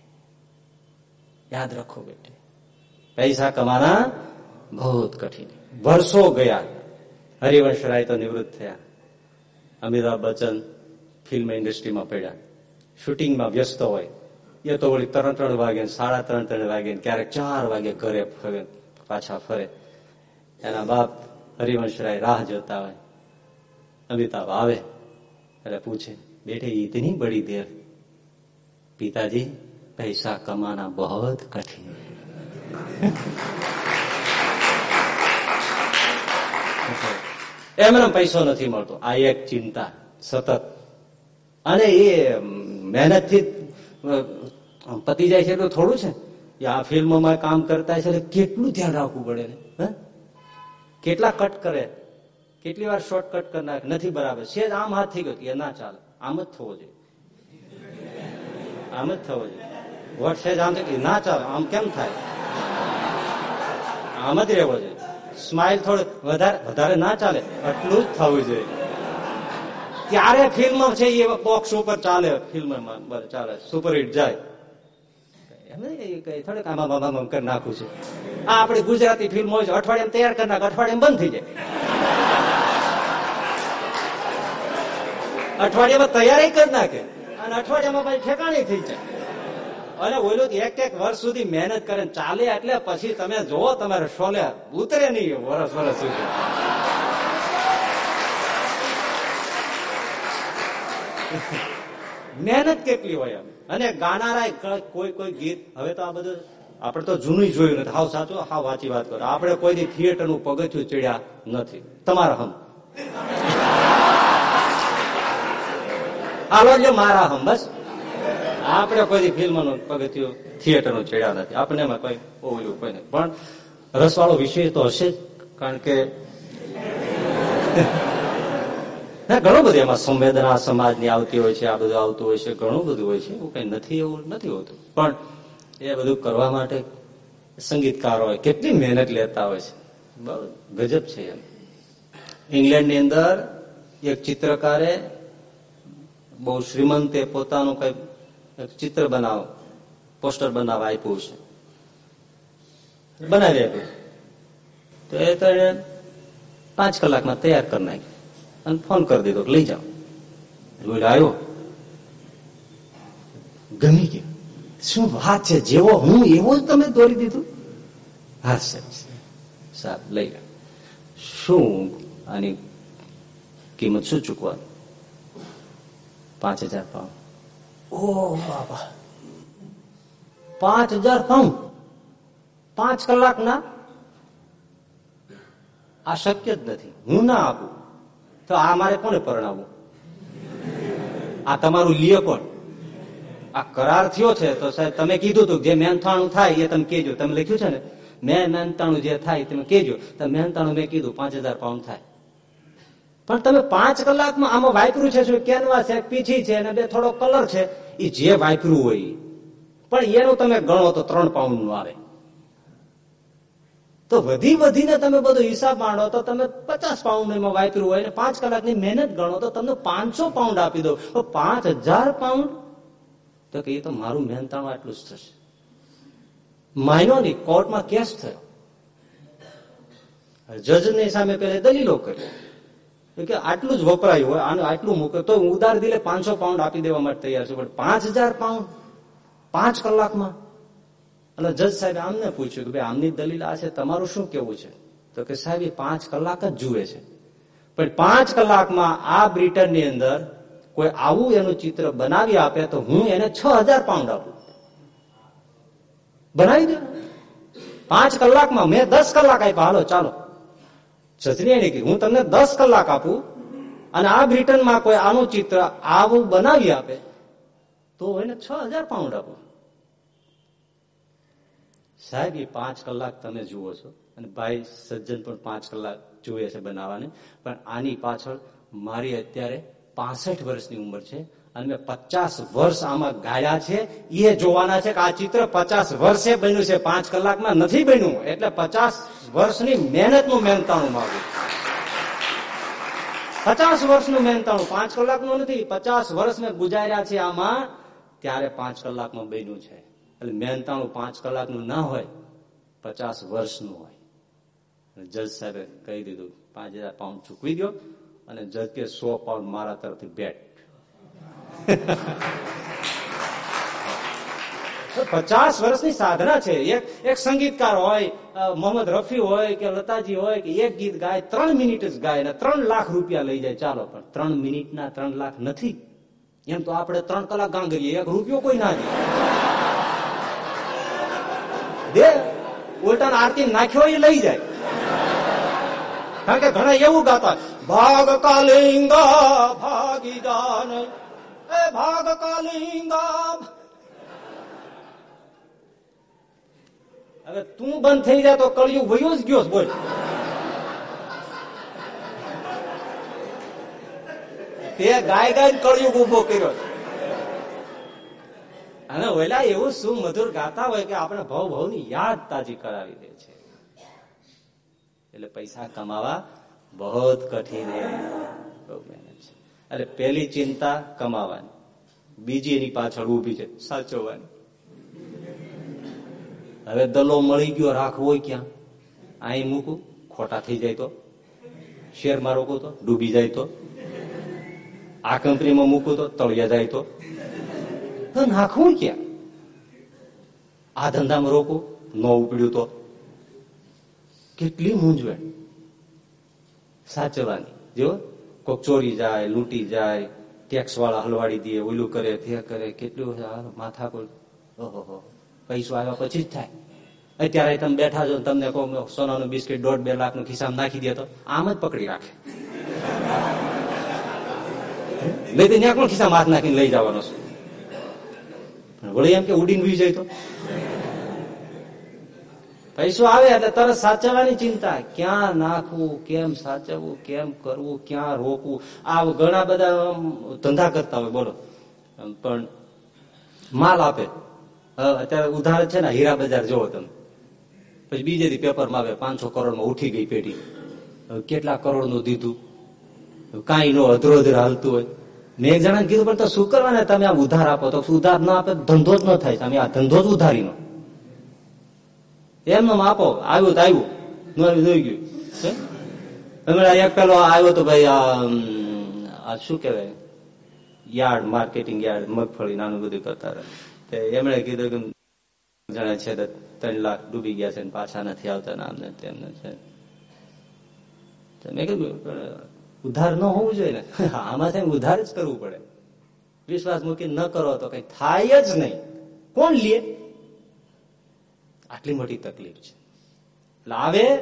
યાદ રખો બેટે પૈસા કમાના બહુત કઠિન વર્ષો ગયા હરિવંશરાય તો નિવૃત્ત થયા અમિતાભ બચ્ચન ફિલ્મ ઇન્ડસ્ટ્રીમાં પડ્યા શૂટિંગમાં વ્યસ્ત હોય એ તો વળી ત્રણ ત્રણ વાગે સાડા ત્રણ ત્રણ વાગે ક્યારેક ચાર વાગે ઘરે ફરે પાછા ફરે એના બાપ હરિવંશરાય રાહ જોતા હોય અમિતાભ આવે એટલે પૂછે, બેટી ઇતની બડી દેર? પિતાજી, પૈસા કમાના બહુ કઠિન. એમને પૈસો નથી મળતો. આ એક ચિંતા, સતત. અને એ મહેનતથી પતી જાય છે એટલું થોડું છે. એ આ ફિલ્મોમાં કામ કરતા છે કેટલું ધ્યાન રાખવું પડે ને? કેટલા કટ કરે? કેટલી વાર શોર્ટકટ કરી નાખે નથી, બરાબર. છે આમ હાથ થઈ ગયો. કે ના ચાલે. આમ જ થવો જોઈએ. આમ જ થવો જોઈએ. વોટ સેજ આમ ના ચાલે. આમ કેમ થાય? આમ જ રહેવો જોઈએ. સ્માઇલ થોડું વધારે વધારે ના ચાલે. એટલું જ થવું જોઈએ. ત્યારે ફિલ્મ છે એ બોક્સ ઉપર ચાલે. ફિલ્મમાં ચાલે. સુપરહિટ જાય. થોડીક આમ કરી નાખું છું. આ આપણી ગુજરાતી ફિલ્મ હોય અઠવાડિયામાં તૈયાર કરી નાખે. અઠવાડિયામાં બંધ થઈ જાય. અઠવાડિયામાં તૈયારી કરી નાખે. અને અઠવાડિયામાં પછી ઠેકાણી થઈ જાય. અને ઓલું એક એક વર્ષ સુધી મહેનત કરે ચાલે એટલે પછી તમે જોવો તમારે શોલે ઉતરે નહીં વરસ વરસ સુધી. મહેનત કેટલી હોય અને ગાનારા કોઈ કોઈ ગીત, હવે તો આ બધું આપણે તો જૂનું જોયું નથી. હાવ સાચું, હાવ વાંચી વાત કરો. આપણે કોઈ દી થિયેટરનું પગથિયું ચડ્યા નથી. તમારા હમ. હાલો મારા હમ, બસ. આપણે કોઈ ફિલ્મનું પગથિયું થિયેટરનું ચડ્યા નથી. આપણે એમાં કોઈ ઓલું કોઈ નથી. પણ રસવાળો વિષય તો હશે કારણ કે ઘણું બધું એમાં સંવેદના સમાજની આવતી હોય છે, આ બધું આવતું હોય છે, ઘણું બધું હોય છે. એવું કઈ નથી એવું, નથી હોતું. પણ એ બધું કરવા માટે સંગીતકારો કેટલી મહેનત લેતા હોય છે. ગજબ છે એમ. ઇંગ્લેન્ડની અંદર એક ચિત્રકારે બહુ શ્રીમંતે પોતાનું કઈ ચિત્ર બનાવ, પોસ્ટર બનાવવા આપ્યું છે. બનાવી આપ્યું. તો એ તો પાંચ કલાકમાં તૈયાર કરી નાખ્યું. અને ફોન કરી દીધો લઈ જાઓ. બોલે આવ્યો. ગમી ગયો. શું વાત છે? જેવો હું એવો જ તમે દોરી દીધું? હા, સાહેબ સાહેબ. લઈ ગયા શું આની કિંમત શું ચૂકવાનું પાંચ હજાર પાઉન્ડ. ઓ પાંચ હજાર પાઉન્ડ? પાંચ કલાકના? આ શક્ય જ નથી. હું ના આપું. તો આ મારે કોને પરણાવવું? આ તમારું લીએ કોણ? આ કરાર થયો છે, તો સાહેબ તમે કીધું હતું જે મહેનતાણું થાય એ તમે કેજો તમે લખ્યું છે ને? મેં મહેનતાણું જે થાય તમે કેજો તો મહેનતાણું મેં કીધું, પાંચ હજાર પાઉન્ડ થાય. પણ તમે પાંચ કલાકમાં આમાં વાપર્યું છે શું કેનવાસ છે પીછી છે, અને બે થોડો કલર છે એ જે વાપર્યું હોય પણ એનું તમે ગણો તો ત્રણ પાઉન્ડનું આવે. તો વધી વધીને તમે બધો હિસાબ માંડો તો તમે પચાસ પાઉન્ડ એમાં વાપર્યું હોય અને પાંચ કલાકની મહેનત ગણો તો તમને પાંચસો પાઉન્ડ આપી દો પાંચ હજાર પાઉન્ડ? તો કે એ તો મારું મહેનતાણું આટલું જ થશે. માયનો નહીં કોર્ટમાં કેસ થયો. જજની સામે પેલા દલીલો કરી. કે આટલું જ વપરાયું હોય, આનું આટલું મૂકે, તો ઉદાર દિલે પાંચસો પાઉન્ડ આપી દેવા માટે તૈયાર છું. પણ પાંચ હજાર પાઉન્ડ પાંચ કલાકમાં? એટલે જજ સાહેબ આમને પૂછ્યું કે ભાઈ, આમની દલીલ આ છે, તમારું શું કેવું છે? તો કે સાહેબ, એ પાંચ કલાક જ જુએ છે. પણ પાંચ કલાકમાં આ બ્રિટનની અંદર કોઈ આવું એનું ચિત્ર બનાવી આપે તો હું એને છ હજાર પાઉન્ડ આપું. બનાવી દે. પાંચ કલાકમાં મેં દસ કલાક આપ્યા. હાલો, ચાલો. જજની એને કીધું. હું તમને દસ કલાક આપું અને આ બ્રિટનમાં કોઈ આનું ચિત્ર આવું બનાવી આપે, તો એને છ હજાર પાઉન્ડ આપો. સાહેબ, એ પાંચ કલાક તમે જુઓ છો અને ભાઈ સજ્જન પણ પાંચ કલાક જોઈએ છે બનાવવાની. પણ આની પાછળ મારી અત્યારે પાસઠ વર્ષની ઉંમર છે અને મેં પચાસ વર્ષ આમાં ગાયા છે. એ જોવાના છે કે આ ચિત્ર પચાસ વર્ષે બન્યું છે. પાંચ કલાકમાં નથી બન્યું. એટલે પચાસ વર્ષની મહેનતનું મહેનતાણું માગું. પચાસ વર્ષનું મહેનતાણું, પાંચ કલાકનું નથી, પચાસ વર્ષ મેં ગુજાર્યા છે આમાં, ત્યારે પાંચ કલાકમાં બન્યું છે. એટલે મહેનતાણું પાંચ કલાકનું ના હોય, પચાસ વર્ષનું હોય. જજ સાહેબે કહી દીધું, પાંચ હજાર પાઉન્ડ ચૂકવી દો અને જજ કે સો પાઉન્ડ મારા તરફથી બેટ પચાસ વર્ષની સાધના છે. એક સંગીતકાર હોય મોહમ્મદ રફી હોય કે લતાજી હોય કે એક ગીત ગાય, ત્રણ મિનિટ જ ગાય ને ત્રણ લાખ રૂપિયા લઈ જાય ચાલો. પણ ત્રણ મિનિટના ત્રણ લાખ નથી. એમ તો આપણે ત્રણ કલાક ગાંગરીએ એક રૂપિયો કોઈ ના દે. ઉલટાને આરતી નાખ્યો એ લઈ જાય. કારણ કે ઘણા એવું ગાતા ભાગ કાલિંગા, ભાગીદાન. એ ભાગ કાલિંગા હવે તું બંધ થઈ જાય તો કળિયું વયો જ ગયો બોલ. તે ગાય ગાય કળિયુગ ઊભો કર્યો અને ઓલા એવું શું મધુર ગાતા હોય કે આપણે ભાવ ભાવની યાદ તાજી કરાવી દે છે. એટલે પૈસા કમાવા બહુ કઠિન એટલે પેલી ચિંતા કમાવાની. બીજી એની પાછળ ઊભી છે, સાચવવાની. હવે દલો મળી ગયો રાખવો ક્યાં? અહીં મૂકું, ખોટા થઈ જાય તો. શેરમાં રોકું તો, ડૂબી જાય તો. આ કંપનીમાં મૂકું તો, તળિયા જાય તો. નાખવું ક્યાં? આ ધંધામાં રોકું, ન ઉપડ્યું તો. કેટલી મૂંઝવણ. સાચવવાની. જો કોક ચોરી જાય, લૂંટી જાય ટેક્સ વાળા હલવાડી દે, ઓલું કરે, તે કરે, કેટલું માથા કોઈ ઓહો પૈસો આવ્યા પછી જ થાય. અત્યારે તમે બેઠા છો, તમને કહો સોનાનું બિસ્કીટ, દોઢ બે લાખનું ખિસ્સામાં નાખી દે તો આમ જ પકડી રાખે. લઈ તો ત્યાં કોણ ખિસ્સામાં હાથ નાખીને લઈ જવાનો છે. વળી એમ કે ઉડીને બી જાય તો? પૈસો આવે એટલે તરત સાચવવાની ચિંતા. ક્યાં નાખવું, કેમ સાચવવું, કેમ કરવું, ક્યાં રોકવું? આ ઘણા બધા ધંધા કરતા હોય, બોલો. પણ માલ આપે. અત્યારે ઉધાર છે ને, હીરા બજાર જોવો તમે. પછી બીજે દી પેપરમાં આવે, પાંચસો કરોડમાં ઉઠી ગઈ પેઢી. કેટલા કરોડનું દીધું કાંઈ નો અધરો અધર હાલતું હોય. મેં એક જણાને કીધું, પણ શું કરવાને? તમે આ ઉધાર આપો. તો ઉધાર ના આપે ધંધો જ ન થાય. તમે આ ધંધો જ ઉધારીનો. એમનો આપો. આવ્યું તો આવ્યું. ન આવ્યું જોઈ ગયું? હમણાં એક પેલો આવ્યો તો ભાઈ, આ શું કેવાય યાર્ડ, માર્કેટિંગ યાર્ડ, મગફળી, નાનું બધું કરતા તે એમણે કીધું કે જણા છે તો ત્રણ લાખ ડૂબી ગયા છે પાછા નથી આવતા નામને તેમને છે મેં કીધું ઉધાર ન હોવું જોઈએ ને. આમાં ઉધાર જ કરવું પડે. વિશ્વાસ મૂકી ન કરો તો કઈ થાય જ નહીં. કોણ લે? આટલી મોટી તકલીફ છે. લાવે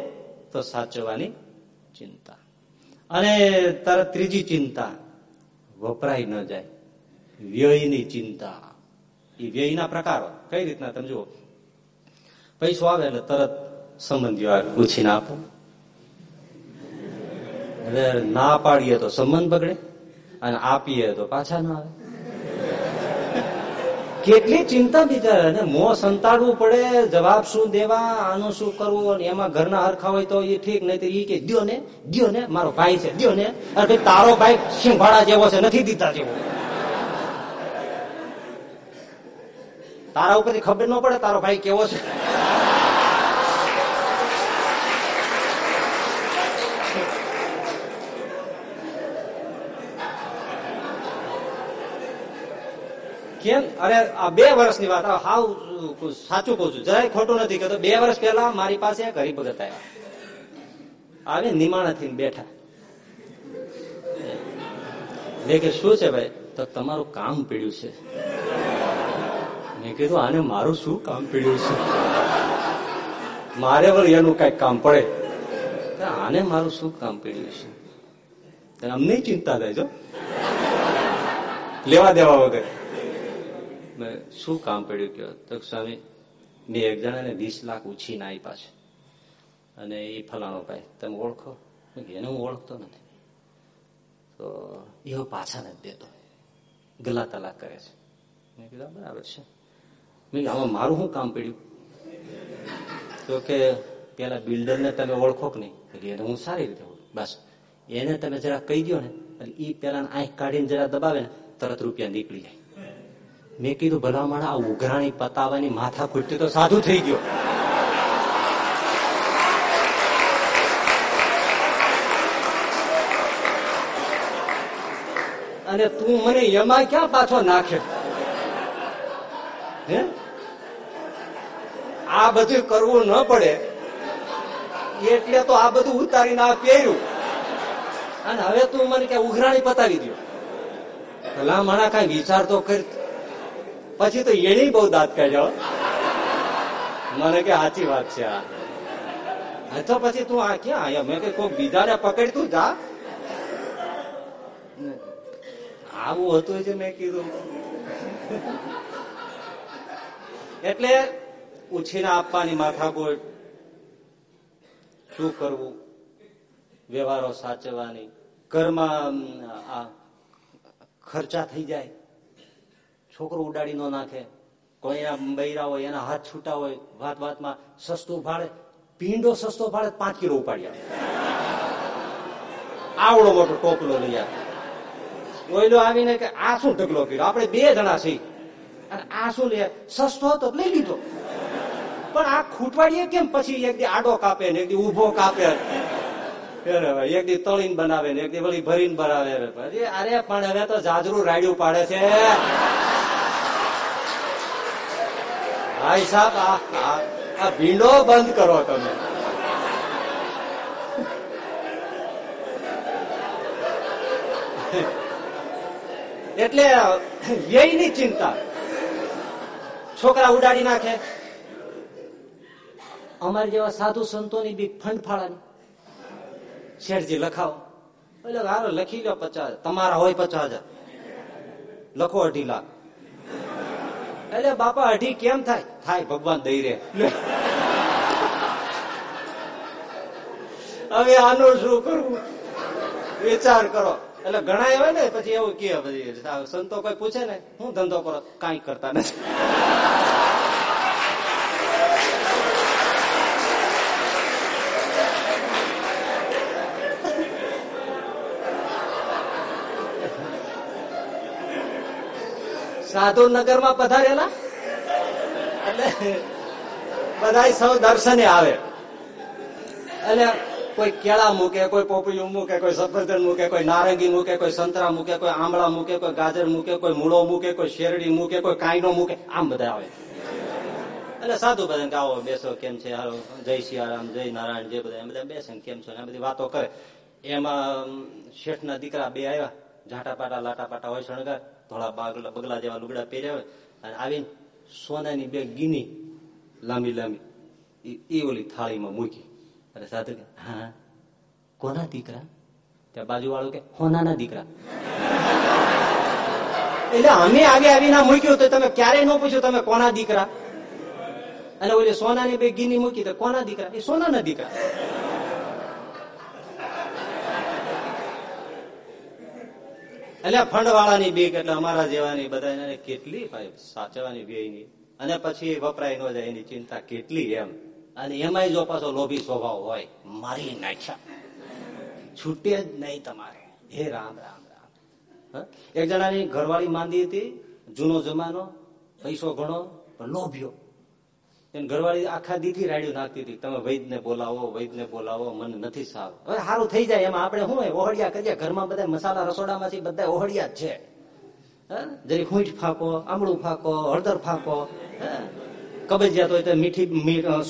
તો સાચવવાની ચિંતા. અને તરત ત્રીજી ચિંતા, વપરાય ન જાય. વ્યયની ચિંતા. એ વ્યયના પ્રકારો. કઈ રીતના તમે જુઓ? પૈસો આવે એટલે તરત સંબંધીઓ પૂછીને આપો. ના પાડીએ તો સંબંધ બગડે અને આપીએ તો પાછા ના આવે. કેટલી ચિંતા બીજા ને મોં સંતાડવું પડે, જવાબ શું દેવા, આનું શું કરવું એમાં ઘરના હરખા હોય તો એ ઠીક નહીં તો એ કે, દ્યો ને, દિયો ને, મારો ભાઈ છે, દ્યો ને. તારો ભાઈ સિંહભાડા જેવો છે, નથી દીધા જેવો. તારા ઉપરથી ખબર ન પડે તારો ભાઈ કેવો છે. કેમ? અરે, આ બે વર્ષની વાત. હાવ સાચું કહું છું. જરાય ખોટું નથી કે બે વર્ષ પહેલા મારી પાસે ગરીબ હરિભગત આવ્યા આવે નિમાણા થી બેઠા. મેં કે શું છે ભાઈ? તો તમારું કામ પીડ્યું છે. મેં કીધું આને મારું શું કામ પીડ્યું છે? મારે પણ એનું કંઈક કામ પડે. આને મારું શું કામ પીડ્યું છે? અમને ચિંતા થાય, જો. લેવા દેવા વગર. મેં શું કામ પડ્યું કયો તો સ્વામી, મેં એક જણાને વીસ લાખ ઉછીને આપ્યા છે. અને એ ફલાણો ભાઈ, તમે ઓળખો? એને હું ઓળખતો નથી. તો એવો પાછા નથી દેતો. ગલા તલાક કરે છે. મેં કીધું બરાબર છે. મેં આમાં મારું શું કામ પડ્યું? તો કે, પેલા બિલ્ડરને તમે ઓળખો કે નહીં? એને હું સારી રીતે બસ. એને તમે જરા કહી દો ને એટલે એ પેલા આંખ કાઢીને જરા દબાવે ને, તરત રૂપિયા નીકળી જાય. મેં કીધું, ભલા માણા, આ ઉઘરાણી પતાવવાની માથા ખૂટતી તો સાધુ થઈ ગયો. અને તું મને એમાં ક્યાં પાછો નાખે? હે? આ બધું કરવું ન પડે. એટલે તો આ બધું ઉતારીને આ પહેર્યું. અને હવે તું મને કે ઉઘરાણી પતાવી દો ભલા માણા કઈ વિચાર તો કર. પછી તો એની બહુ દાંત કહેજો મને કે સાચી વાત છે આ. તો પછી તું આ ક્યાં આયા? મેં કઈ કોઈ બીજાને પકડતું જા. આવું હતું જ મેં કીધું. એટલે ઉછીને આપવાની માથાકૂટ. શું કરવું? વ્યવહારો સાચવવાની. ઘરમાં ખર્ચા થઈ જાય. છોકરો ઉડાડી ન નાખે. કોઈ એના બૈરા હોય, એના હાથ છૂટા હોય, વાત વાતમાં સસ્તું ભાડે ભીંડો સસ્તો ભાડે પાંચ કિલો ઉપાડ્યા. આવડો મોટો ટોપલો લઈ આવે ઓઈલો આવીને કે, આ શું ઢગલો કર્યો? આપણે બે જણા છીએ. અને આ શું લે? સસ્તો હતો, લઈ લીધો. પણ આ ખૂટવાડીએ કેમ પછી એક દી આડો કાપે ને એક દી ઊભો કાપે? એક દી તળીને બનાવે ને એક દી વળી ભરીને બનાવે અરે, પણ હવે તો જાજરું રાડ્યું પાડે છે. ભાઈ સાહેબ આ ભીંડો બંધ કરો તમે. એટલે વ્યયની ચિંતા. છોકરા ઉડાડી નાખે. અમારે જેવા સાધુ સંતોની બી ફંડ ફાળાની શેઠજી લખાવો. એટલે હારો લખી લો પચાસ. તમારા હોય પચાસ લખો અઢી લાખ. એટલે બાપા, અઢી કેમ થાય? થાય, ભગવાન દઈ રે. હવે આનું શું કરવું? વિચાર કરો. એટલે ઘણા હોય ને, પછી એવું કે પછી સંતો કોઈ પૂછે ને, હું ધંધો કરો? કઈ કરતા નથી. સાધુ નગરમાં પધારેલા? બધા સૌ દર્શને આવે. એટલે કોઈ કેળા મૂકે, કોઈ પોપૈયું મૂકે, કોઈ સફરજન મૂકે, કોઈ નારંગી મૂકે, કોઈ સંતરા મૂકે, કોઈ આમળા મૂકે, કોઈ ગાજર મૂકે, કોઈ મૂળો મૂકે, કોઈ શેરડી મૂકે, કોઈ કાંઈનો મૂકે, આમ બધા આવે. એટલે સાધુ બધા આવો બેસો, કેમ છે? હાલો, જય સિયારામ જય નારાયણ, જે બધા એમ બધા બેસે કેમ છો? ને બધી વાતો કરે. એમાં શેઠના દીકરા બે આવ્યા ઝાટા પાટા લાટા પાટા હોય શણગાર. ધોળા બાગલા બગલા જેવા લુગડા પહેર્યા હોય અને આવીને સોનાની બે ગીની લાંબી લાંબી ઈ ઓલી થાળીમાં મૂકી. અરે સાધુ કે, હા, કોના દીકરા? ત્યાં બાજુ વાળું કે, હોનાના દીકરા. એટલે અમે આવી આવીને મૂક્યું તો તમે ક્યારેય ન પૂછ્યું તમે કોના દીકરા. અને ઓલી સોનાની બે ગીની મૂકી તો કોના દીકરા? એ સોનાના દીકરા. એટલે ફંડ વાળાની બીક એટલે અમારા જેવાની બધા કેટલી ભાઈ સાચવવાની વ્યયની અને પછી વપરાય ન જાય, એની ચિંતા કેટલી એમ. અને એમાંય જો પાછો લોભી સ્વભાવ હોય, મારી નાખ્યા. છૂટે જ નહીં તમારે. હે રામ રામ રામ? એક જણાની ઘરવાળી માંદી હતી, જૂનો જમાનો, પૈસો ઘણો, પણ લોભ્યો. એને ઘરવાળી આખા દીથી રાડ્યું નાખતી હતી તમે વૈદને બોલાવો વૈદને બોલાવો મને નથી સારું. હવે સારું થઈ જાય એમાં આપણે શું ઓહળિયા કરીએ. ઘરમાં બધા મસાલા રસોડામાંથી બધા ઓહળિયા જ છે? જરી ખૂંટ ફાંકો આમળું ફાંકો હળદર ફાંકો? કબજિયાત હોય તો મીઠી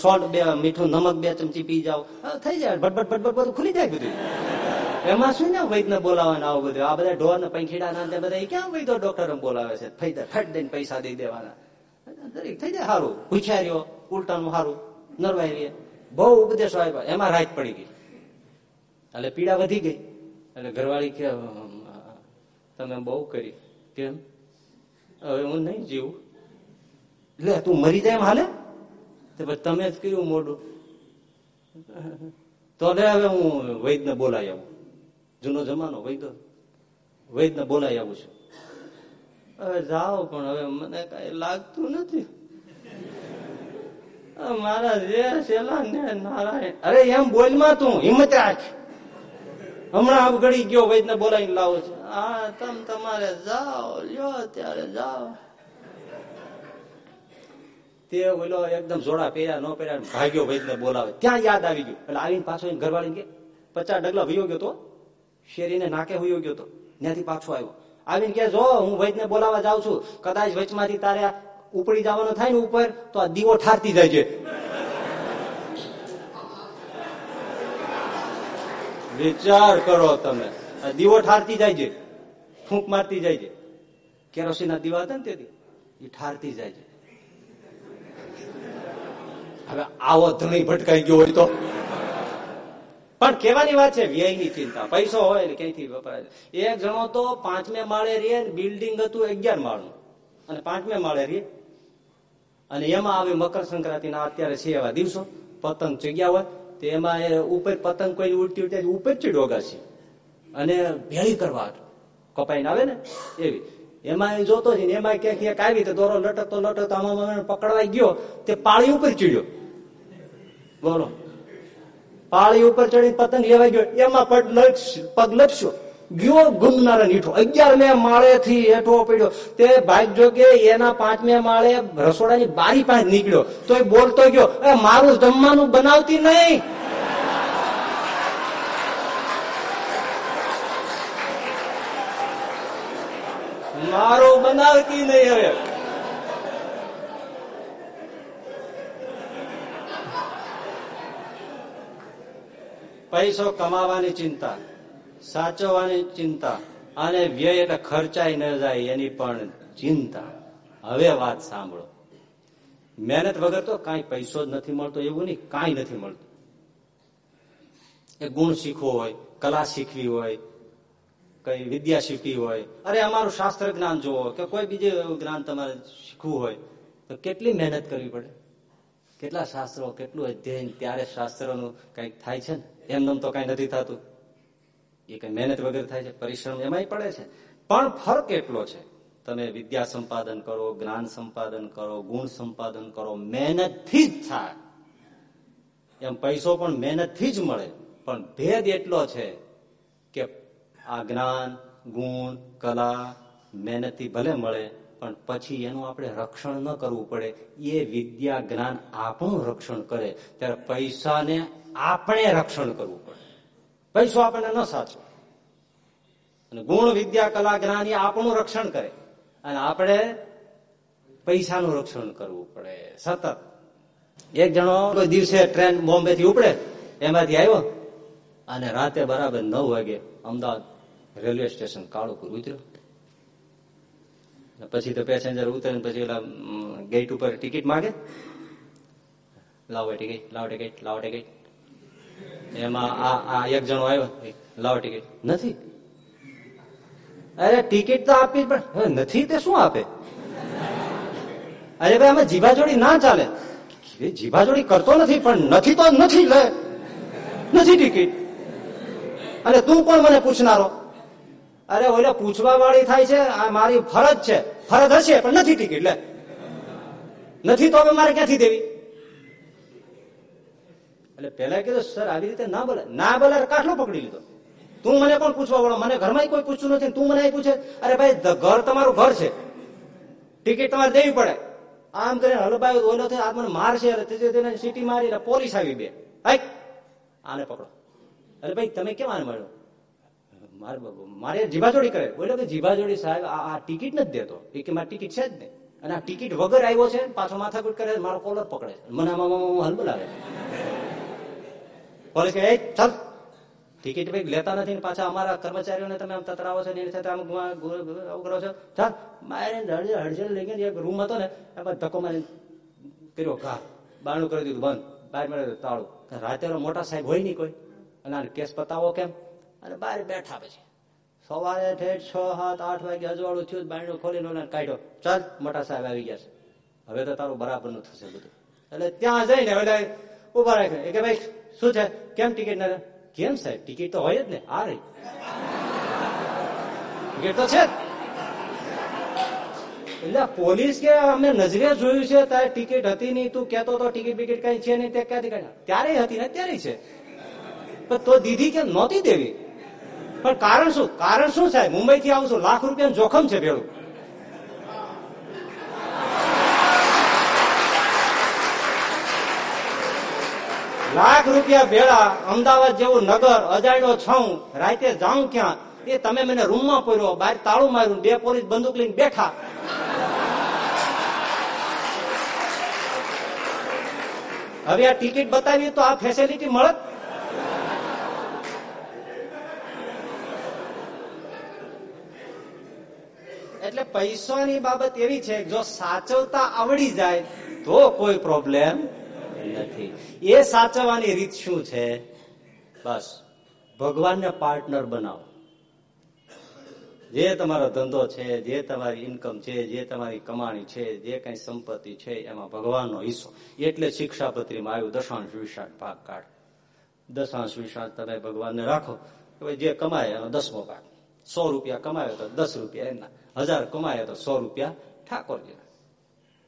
સોલ્ટ બે મીઠું નમક બે ચમચી પી હા, થઈ જાય. ભટભટ ભટભટ બધું ખુલી જાય બધું. એમાં શું ને વૈદને બોલાવવાના આવું બધું? આ બધા ઢોર ને પંખીડા ના બધા ક્યાં વૈદો ડોક્ટર બોલાવે છે? ફઈ દે ફટ દઈને પૈસા દઈ દેવાના. દરેક થઈ જાય સારું પૂછ્યા રહ્યો ઉલટાનું સારું નરવાઈ રહીએ બહુ ઉપદેશો આપ્યા. એમાં રાત પડી ગઈ. એટલે પીડા વધી ગઈ. એટલે ઘરવાળી કે તમે બહુ કરી. કેમ? હવે હું નહીં જીવું. લે, તું મરી જાય એમ હાલે? તો તમે જ કર્યું મોઢું? તો લે, હવે હું વૈદને બોલાવી આવું. જૂનો જમાનો વૈદ વૈદને બોલાવી આવું છું. હવે જાઓ પણ હવે મને કઈ લાગતું નથી. મારા જે છેલ્લા ને નારાયણ. અરે એમ બોલમાં તું, હિંમત રાખ. હમણાં અવગડી ગયો, વૈદને બોલાવીને લાવો છે. હા, તમ તમારે જાઓ, લ્યો ત્યારે જાઓ. તે ઓલો એકદમ જોડા પહેર્યા, ન પહેર્યા ભાગ્યો વૈદને બોલાવે. ત્યાં યાદ આવી ગયું. એટલે આવીને પાછો ઘરવાળી કે, પચાસ ડગલા વયો ગયો તો? શેરીને નાકે વયો ગયો તો? ત્યાંથી પાછો આવ્યો. આવીને કે જો, હું વૈદને બોલાવા જાઉં છું, કદાચ વચમાંથી તારે ઉપડી જવાનો થાય ને ઉપર, તો આ દીવો ઠારતી જાય છે. વિચાર કરો તમે. દીવો ઠારતી જાય છે. ફૂંક મારતી જાય છે. કેરોસીન દીવા હતા ને તેથી, એ ઠારતી જાય છે. હવે આવો ધણી ભટકાઈ ગયો હોય તો. પણ કેવાની વાત છે, વ્યયની ચિંતા. પૈસો હોય ને ક્યાંથી વપરાય એક જણો તો પાંચમે માળે રે બિલ્ડિંગ હતું અગિયાર માળનું. અને પાંચમે માળે રે અને એમાં આવે મકર સંક્રાંતિ ના અત્યારે છે એવા દિવસો. પતંગ ચગ્યા હોય, તો એમાં એ ઉપર પતંગ કોઈ ઉડતી ઉડતી ઉપર ચી ડોગાશે અને ભેળી કરવા કપાઈને આવે ને એવી. એમાં એ જોતો છે ને, એમાં ક્યાંક ક્યાંક આવી તો દોરો લટકતો લટકતો આમાં પકડવા ગયો, તે પાળી ઉપર ચીડ્યો. બોલો. પાળી ઉપર ચડી પતંગ લેવાઈ ગયો. એમાં પગ લપસ્યો. ગયો ગુમનારા નીઠો. અગિયારમે માળે થી એઠો પડ્યો. તે ભાગ્યો કે એના પાંચમે માળે રસોડાની બારી પાસે નીકળ્યો. તો એ બોલતો ગયો, "એ, મારું જમવાનું બનાવતી નહીં. મારું બનાવતી નહીં હવે. પૈસો કમાવાની ચિંતા, સાચવવાની ચિંતા અને વ્યય એટલે ખર્ચાઈ ન જાય એની પણ ચિંતા. હવે વાત સાંભળો. મહેનત વગર તો કાંઈ પૈસો જ નથી મળતો એવું નહીં, કાંઈ નથી મળતું. એ ગુણ શીખવો હોય, કલા શીખવી હોય, કઈ વિદ્યા શીખવી હોય, અરે અમારું શાસ્ત્ર જ્ઞાન જોવો, કે કોઈ બીજું જ્ઞાન તમારે શીખવું હોય, તો કેટલી મહેનત કરવી પડે? કેટલા શાસ્ત્રો, કેટલું અધ્યયન, ત્યારે શાસ્ત્રોનું કંઈક થાય છે ને? એમનેમ તો કઈ નથી થતું. એ કઈ મહેનત વગર થાય છે, પરિશ્રમ એમાંય પડે છે. પણ ફરક એટલો છે. તમે વિદ્યા સંપાદન કરો, જ્ઞાન સંપાદન કરો, ગુણ સંપાદન કરો, મહેનતથી જ થાય. એમ પૈસો પણ મહેનતથી જ મળે. પણ ભેદ એટલો છે કે આ જ્ઞાન, ગુણ, કલા મહેનતથી ભલે મળે પણ પછી એનું આપણે રક્ષણ ન કરવું પડે. એ વિદ્યા જ્ઞાન આપણું રક્ષણ કરે. ત્યારે પૈસાને આપણે રક્ષણ કરવું પડે. પૈસો આપણને ન સાચો અને ગુણ, વિદ્યા, કલા, જ્ઞાન એ આપણું રક્ષણ કરે. અને આપણે પૈસાનું રક્ષણ કરવું પડે. સતત. એક જણો દિવસે ટ્રેન બોમ્બે થી ઉપડે, એમાંથી આવ્યો. અને રાતે બરાબર નવ વાગે અમદાવાદ રેલવે સ્ટેશન કાળુપુર ઉતર્યો. પછી તો પેસેન્જર ઉતરે પછી ઓલા ગેટ ઉપર ટિકિટ માગે? લાવો ટિકિટ લાવો ટિકિટ લાવો ટિકિટ એમાં આ આ એક જણો આવ્યો લાવો ટિકિટ નથી? અરે ટિકિટ તો આપી પણ નથી તે શું આપે? અરે, ભાઈ અમે જીભાજોડી ના ચાલે. જીભાજોડી કરતો નથી, પણ નથી તો નથી લે. નથી ટિકિટ અને તું કોણ મને પૂછનારો? અરે ઓલે પૂછવા વાળી થાય છે, આ મારી ફરજ છે. ફરજ હશે, પણ નથી ટિકિટ લે. નથી તો હવે મારે ક્યાંથી દેવી? એટલે પેલા કીધું, સર, આવી રીતે ના બોલે. ના બોલે કાટલો પકડી લીધો. તું મને કોણ પૂછવા વાળો મને ઘરમાં કોઈ પૂછતું નથી તું મને પૂછે. અરે ભાઈ ઘર તમારું ઘર છે. ટિકિટ તમારે દેવી પડે. આમ કરીને હલબાયો ઓલો થયો, આ મને મારશે. સીટી મારી પોલીસ આવી બે. આને પકડો. અરે ભાઈ, તમે કેમ આને મળ્યો મારે મારે જીભાજોડી કરે. બોલો કે જીભાજોડી સાહેબ આ ટિકિટ નથી દેતો. એ કે મારી ટિકિટ છે જ નહીં. અને આ ટિકિટ વગર આવ્યો છે પાછો માથાકૂટ કરે મારો કોલર પકડે છે. મને હલ બોલાવે. પોલીસ કે "એ, ચાલ. ટિકિટ ભાઈ લેતા નથી પાછા અમારા કર્મચારીઓને તમે આમ તતરાવો છો ને સાથે આમ આવું કરો છો? ચાલ. મારે હળજે લઈ ગયા રૂમ હતો ને એમાં ધક્કો મારી કર્યો. ઘા. બારણું કરી દીધું. બંધ. બહાર મળે તાળું. રાતે મોટા સાહેબ હોય નહીં કોઈ. અને કેસ પતાવો કેમ? અને બહાર બેઠા પછી. સવારે ઠેઠ છ, સાત, આઠ વાગે અજવાળું થયું, બાયણું ખોલીને કાઢ્યો. ચાલ, મોટા સાહેબ આવી ગયા છે. હવે તો તારું બરાબરનું થશે બધું. એટલે ત્યાં જઈને એટલે ઊભા રાખે કે ભાઈ, શું છે? કેમ ટિકિટ ના કેમ સાહેબ? ટિકિટ તો હોય જ ને. આ રહી. ટિકિટ તો છે. એટલે પોલીસ કે અમે નજરે જોયું છે, તારે ટિકિટ હતી નહીં, તું કેતો તો ટિકિટ બિકિટ કઈ છે નહીં, તે ક્યાંથી કાઢ્યા? ત્યારે હતી ને ત્યારે છે. પણ તો દીધી કે નહોતી દેવી. પણ કારણ શું? કારણ શું સાહેબ? મુંબઈ થી આવું છું. લાખ રૂપિયા જોખમ છે ભેળું. લાખ રૂપિયા ભેળા, અમદાવાદ જેવું નગર, અજાણ્યો છઉં, રાતે જાઉં ક્યાં? એ તમે મને રૂમમાં પડ્યો બહાર તાળું માર્યું. બે પોલીસ બંદૂક લઈને બેઠા. હવે આ ટિકિટ બતાવીએ તો આ ફેસિલિટી મળે એટલે પૈસાની બાબત એવી છે, જો સાચવતા આવડી જાય, તો કોઈ પ્રોબ્લેમ નથી. એ સાચવવાની રીત શું છે? બસ, ભગવાનને પાર્ટનર બનાવો. જે તમારો ધંધો છે, જે તમારી ઇન્કમ છે, જે તમારી કમાણી છે, જે કઈ સંપત્તિ છે, એમાં ભગવાનનો હિસ્સો. એટલે શિક્ષાપત્રીમાં આવ્યું દશાંશ વિશાળ ભાગ કાઢ. દશાંશ વિશાળ તમે ભગવાનને રાખો જે કમાય એનો દસમો ભાગ. સો રૂપિયા કમાયો તો દસ રૂપિયા એમના. હજાર કમાય તો સો રૂપિયા ઠાકોરજી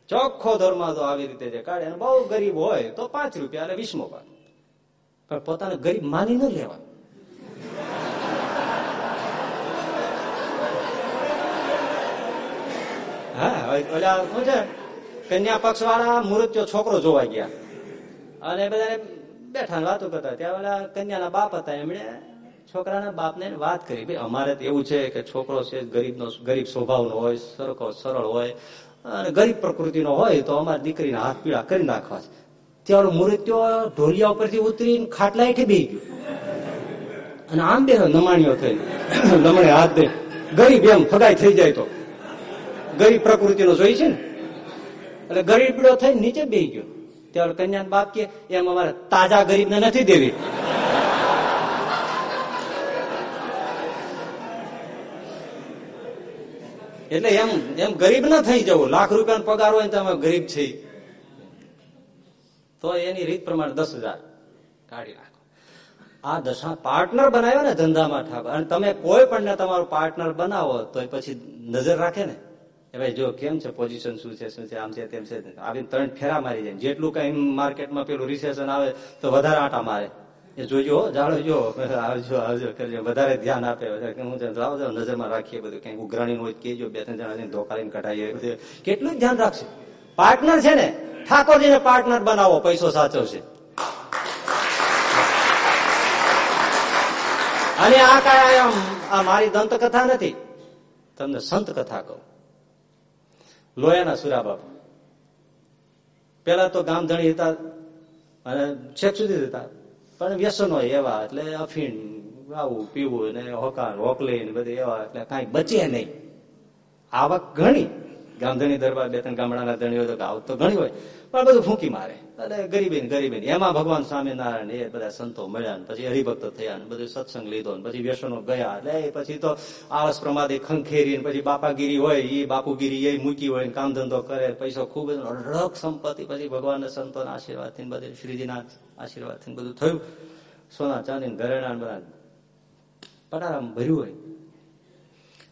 ચોખ્ખો ધર્મ જો આવી રીતે જે કાઢે અને બહુ ગરીબ હોય તો પાંચ રૂપિયા એટલે વીસમો પાક પણ પોતાને ગરીબ માની ન લેવા હા ઓલા શું છે? કન્યા પક્ષ વાળા મુહૂર્ત્યો છોકરો જોવા ગયા. અને બધા બેઠા વાતો કરતા ત્યાં ઓલા કન્યાના બાપ હતા, એમણે છોકરાના બાપને વાત કરી, ભાઈ અમારે એવું છે કે છોકરો છે, ગરીબનો, ગરીબ સ્વભાવનો હોય, સરખો, સરળ હોય, અને ગરીબ પ્રકૃતિનો હોય, તો અમારી દીકરીને હાથ પીળા કરી નાખવા છે. ત્યારે ઓલું ઢોલિયા ઉપરથી ઉતરીને ખાટલા હેઠે બી ગયું. અને આમ બે નમાણીઓ થઈ નમણે હાથ દે. ગરીબ એમ ફગાઈ થઈ જાય તો. ગરીબ પ્રકૃતિનો જોઈ છે ને? એટલે ગરીબ પીડો થઈને નીચે બે ગયો. ત્યારે કન્યા બાપ કે એમ અમારે તાજા ગરીબને નથી દેવી. એટલે એમ એમ ગરીબ ના થઈ જવું. લાખ રૂપિયાનો પગાર હોય તો અમે ગરીબ છીએ. તો એની રીત પ્રમાણે દસ હજાર કાઢી નાખો. આ દશા પાર્ટનર બનાવ્યો ને ધંધામાં ઠાકોર, અને તમે કોઈ પણ ને તમારું પાર્ટનર બનાવો તો એ પછી નજર રાખે ને. કે ભાઈ જો કેમ છે પોઝિશન શું છે શું છે, આમ છે, તેમ છે. આવીને ત્રણ ફેરા મારી જાય. જેટલું કઈ માર્કેટમાં પેલું રિસેશન આવે, તો વધારે આટા મારે. એ જોજો જાણો જો આવજો આવજો કરજો. વધારે ધ્યાન આપે હું જાઉં, નજરમાં રાખીએ બધું. કઈ ઉઘરાણી હોય કેજો બે ત્રણ જણા ધોકા લઈને કઢાઈએ કેટલું ધ્યાન રાખશે. પાર્ટનર છે ને ઠાકોરજીને પાર્ટનર બનાવો પૈસો સાચો છે. અને આ કાંઈ આ મારી દંતકથા નથી. તમને સંત કથા કહું. લોયાના સુરા બાપુ. પેલા તો ગામધણી હતા અને છેક સુધી હતા. પણ વ્યસનો એવા, એટલે અફીણ આવું, પીવું ને હોકાર, હોકલી ને બધું એવા, એટલે કાંઈ બચે નહીં. આવક ઘણી. ગામધણી દરબાર, બે ત્રણ ગામડાના ધણીઓ તો આવક તો ઘણી હોય. પણ બધું ફૂંકી મારે. એટલે ગરીબી ને ગરીબી ને એમાં ભગવાન સ્વામિનારાયણ એ બધા સંતો મળ્યા ને પછી હરિભક્ત થયા ને બધું સત્સંગ લીધો ને પછી વ્યસનો ગયા. એટલે પછી તો આળસ પ્રમાદે ખંખેરી પછી બાપાગીરી હોય એ બાપુગીરી એ મૂકી હોય ને કામ ધંધો કરે પૈસો ખૂબ અઢળક સંપત્તિ પછી ભગવાન સંતોના આશીર્વાદથી બધે શ્રીજીના આશીર્વાદથી બધું થયું. સોના ચાંદી ઘરેણા બધા પટારામાં ભર્યું હોય.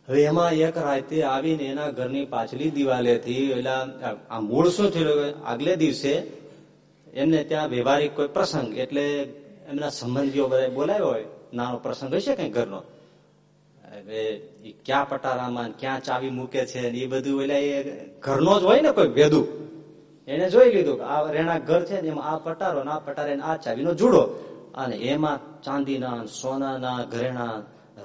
હવે એમાં એક રાતે આવીને એના ઘરની પાછલી દિવાલેથી એલા, આ મૂળ શું થયેલું આગલે દિવસે એમને ત્યાં વ્યવહારિક કોઈ પ્રસંગ, એટલે એમના સંબંધીઓ બધા બોલાવ્યો હોય, નાનો પ્રસંગ હશે કઈ ઘરનો? હવે એ ક્યાં પટારામાં ક્યાં ચાવી મૂકે છે એ બધું, એટલે એ ઘરનો જ હોય ને કોઈ ભેદું. એને જોઈ લીધું કે આ રેણા ઘર છે એમાં આ પટારો આ પટારે આ ચાવીનો જુડો. અને એમાં ચાંદીના સોનાના ઘરેણા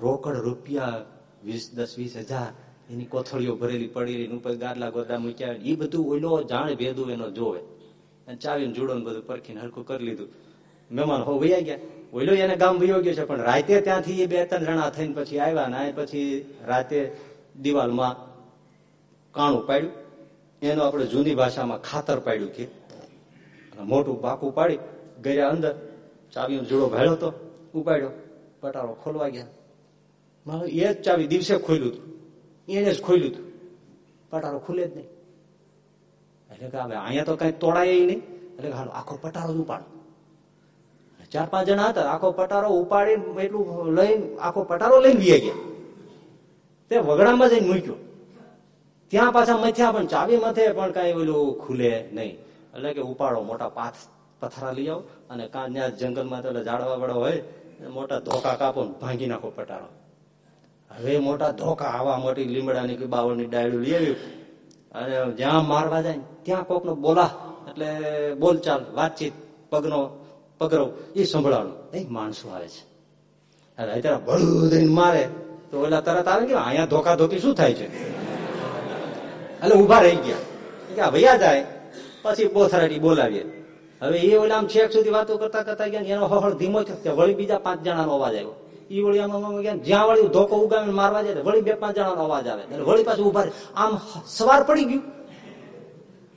રોકડ રૂપિયા વીસ, દસ, વીસ હજાર, એની કોથળીઓ ભરેલી પડી ઉપર ગાદલા ગોદડા મૂક્યા એ બધું ઓલો જાણે ભેદું એનો જોવે. અને ચાવીને જુડો બધું પરખીને હરખું કરી લીધું. મહેમાન હો વૈયા ગયા. ઓલો એને ગામ વયો ગયો છે, પણ રાતે ત્યાંથી એ બે, ત્રણ જણા થઈને પછી આવ્યા ને પછી રાતે દિવાલમાં કાણું પાડ્યું. એનું આપણે જૂની ભાષામાં ખાતર પાડ્યું કે મોટું બાકું પાડી ગયા અંદર ચાવીનો જુડો ભેળો તો ઉપાડ્યો. પટારો ખોલવા ગયા. એ જ ચાવી દિવસે ખોલ્યું હતું. એને જ ખોલ્યું હતું. પટારો ખુલે જ નહીં. એટલે કે હવે અહીંયા તો કઈ તોડાય નહીં. એટલે હાલો, આખો પટારો જ ઉપાડો. ચાર પાંચ જણા હતા, આખો પટારો ઉપાડી એટલું લઈને આખો પટારો લઈને વી ગયા. તે વગડામાં જઈને મૂક્યો. ત્યાં પાછા મથ્યા પણ ચાવી મથે પણ કઈ ઓલું ખુલે નહીં. એટલે કે ઉપાડો, મોટા પાથ પથરા લઈ આવો અને કાં ત્યાં જંગલમાં તો ઝાડવા વાળા હોય, મોટા ધોકા કાપો ભાંગી નાખો પટારો. હવે મોટા ધોકા, આવા મોટી લીમડાની કે બાવળની ડાયડું લઈ આવ્યું. અને જ્યાં મારવા જાય ત્યાં કોકનો બોલા, એટલે બોલચાલ, વાતચીત, પગનો પગરો એ સંભળાવાનું એ માણસો આવે છે. અને અત્યારે ભળું મારે, તો ઓલા તરત આવે કે અહીંયા ધોકા ધોકી શું થાય છે? એટલે ઊભા રહી ગયા. કે ભૈયા જાય, પછી બોથરાટી બોલાવીએ. હવે એ ઓલા આમ છેક સુધી વાતો કરતા કરતા ગયા એનો હળ ધીમો થયો. વળી બીજા પાંચ જણાનો અવાજ આવ્યો. ઈ વળી જ્યાં વળી ધોકો ઉગામીને મારવા જાય વળી બે પાંચ જણાનો અવાજ આવે. વળી પાછું ઊભા આમ સવાર પડી ગયું.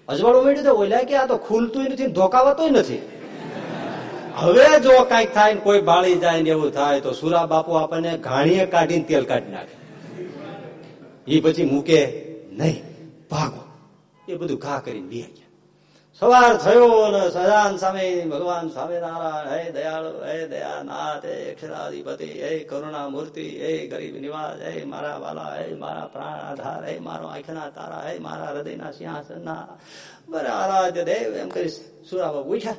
અજવાળું મળ્યું તો ઓલા કે આ તો ખુલતું નથી ધોકાવાતું નથી. હવે જો કંઈક થાય ને કોઈ બાળી જાય ને એવું થાય તો સુરા બાપુ આપણને ઘાણીએ કાઢીને તેલ કાઢી નાખે. એ પછી મૂકે નહીં, ભાગો. એ બધું ઘા કરીને બે ગયા. સવાર થયો ને સદાન સામે ભગવાન સ્વામિનારાયણ, હે દયાળુ, હે દયાનાથ, હે અક્ષરાધિપતિ હે કરુણા મૂર્તિ હે ગરીબ નિવાસ, હે મારા વાલા, હે મારા પ્રાણ આધાર, હે મારો આંખના તારા, હે મારા હૃદયના સિંહાસનના. બરા આરાધ્ય દેવ એમ કરી સુરાબા ઉઠ્યા.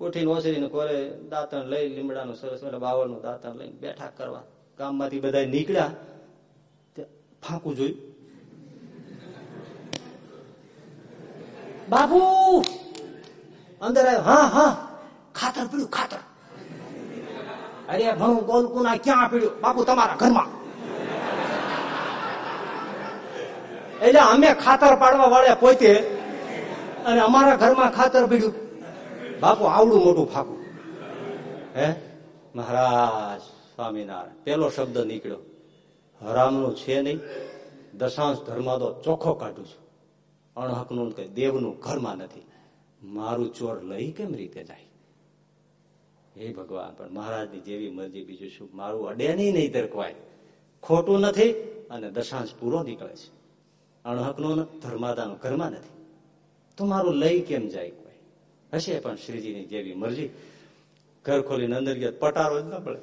ઉઠીને ઓસરીને કોરે દાંતણ લઈ લીમડાનું સરસ એટલે બાવળનું દાંતણ લઈને બેઠા કરવા. ગામમાંથી બધા નીકળ્યા. ફાંકું જોયું. બાપુ અંદર હા હા ખાતર પીડ્યું ખાતર અરે ભણું ગોલકુના ક્યાં પીડ્યું બાપુ તમારા ઘરમાં એટલે અમે ખાતર પાડવા વાળે પોતે અને અમારા ઘરમાં ખાતર પીડ્યું બાપુ આવડું મોટું ફાકું હે મહારાજ સ્વામિનારાયણ પેલો શબ્દ નીકળ્યો હરામનું છે નહીં દશાંશ ધર્મ તો ચોખ્ખો કાઢું છું અણહકનું કે દેવનું ઘરમાં નથી. મારું ચોર લઈ કેમ રીતે જાય? હે ભગવાન, પણ મહારાજની જેવી મરજી બીજું શું? મારું અડેની નહીં તરકવાય. ખોટું નથી અને દશાંશ પૂરો નીકળે છે. અણહકનું ધર્માદાનું ઘરમાં નથી. તો મારું લઈ કેમ જાય કોઈ? હશે પણ શ્રીજીની જેવી મરજી. ઘર ખોલીને અંદર ગયા, પટારો જ ન પડે.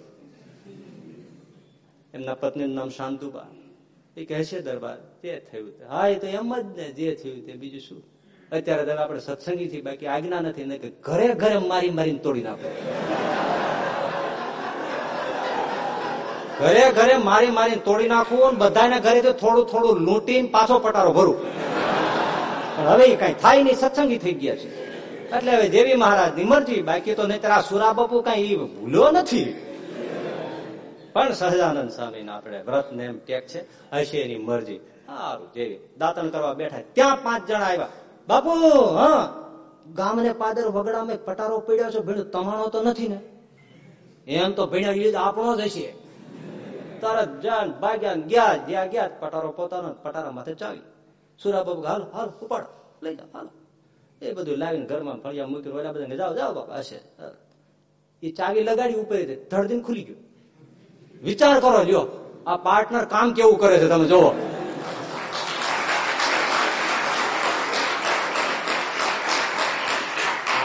એમના પત્નીનું નામ શાંતુબા. એ કહે છે, દરબાર, તે થયું હા, એ તો એમ જ ને, જે થયું તે. બીજું શું? અત્યારે તમે આપણે સત્સંગી થી બાકી આજ્ઞા નથી, ને કે ઘરે ઘરે મારી મારીને તોડી નાખો. ઘરે ઘરે મારી મારીને તોડી નાખવું બધાને ઘરે તો થોડું થોડું લૂંટીને પાછો પટારો ભરું. પણ હવે કઈ થાય નહીં, સત્સંગી થઈ ગયા છે. એટલે હવે દેવી મહારાજની મરજી, બાકી તો નહીં આ સુરા બાપુ કઈ ભૂલ્યો નથી. પણ સહજાનંદ સ્વામી આપણે વ્રત ને એમ ટેક છે હશે એની મરજી. સારું જેવી. દાતન કરવા બેઠા. ત્યાં પાંચ જણા આવ્યા? બાપુ હા. ગામને પાદર વગડામાં પટારો પડ્યો છે ભીડ તમારો તો નથી ને? એમ તો ભીડા આપણો જ હશે. તરત જાન ભાગ્યા ને ગયા જ્યાં ગયા પટારો પોતાનો પટારા માથે ચાવી. સુરા બાબુ હાલ હાલ ઉપાડ. લઈ જાઓ હાલ. એ બધું લાવીને ઘરમાં ફળિયા મૂકી ઓલા બધા જાઓ જાઓ બાપા હશે. એ ચાવી લગાડી ઉપર ધડદીને ખુલી ગયું. વિચાર કરો જો આ પાર્ટનર કામ કેવું કરે છે તમે જોવો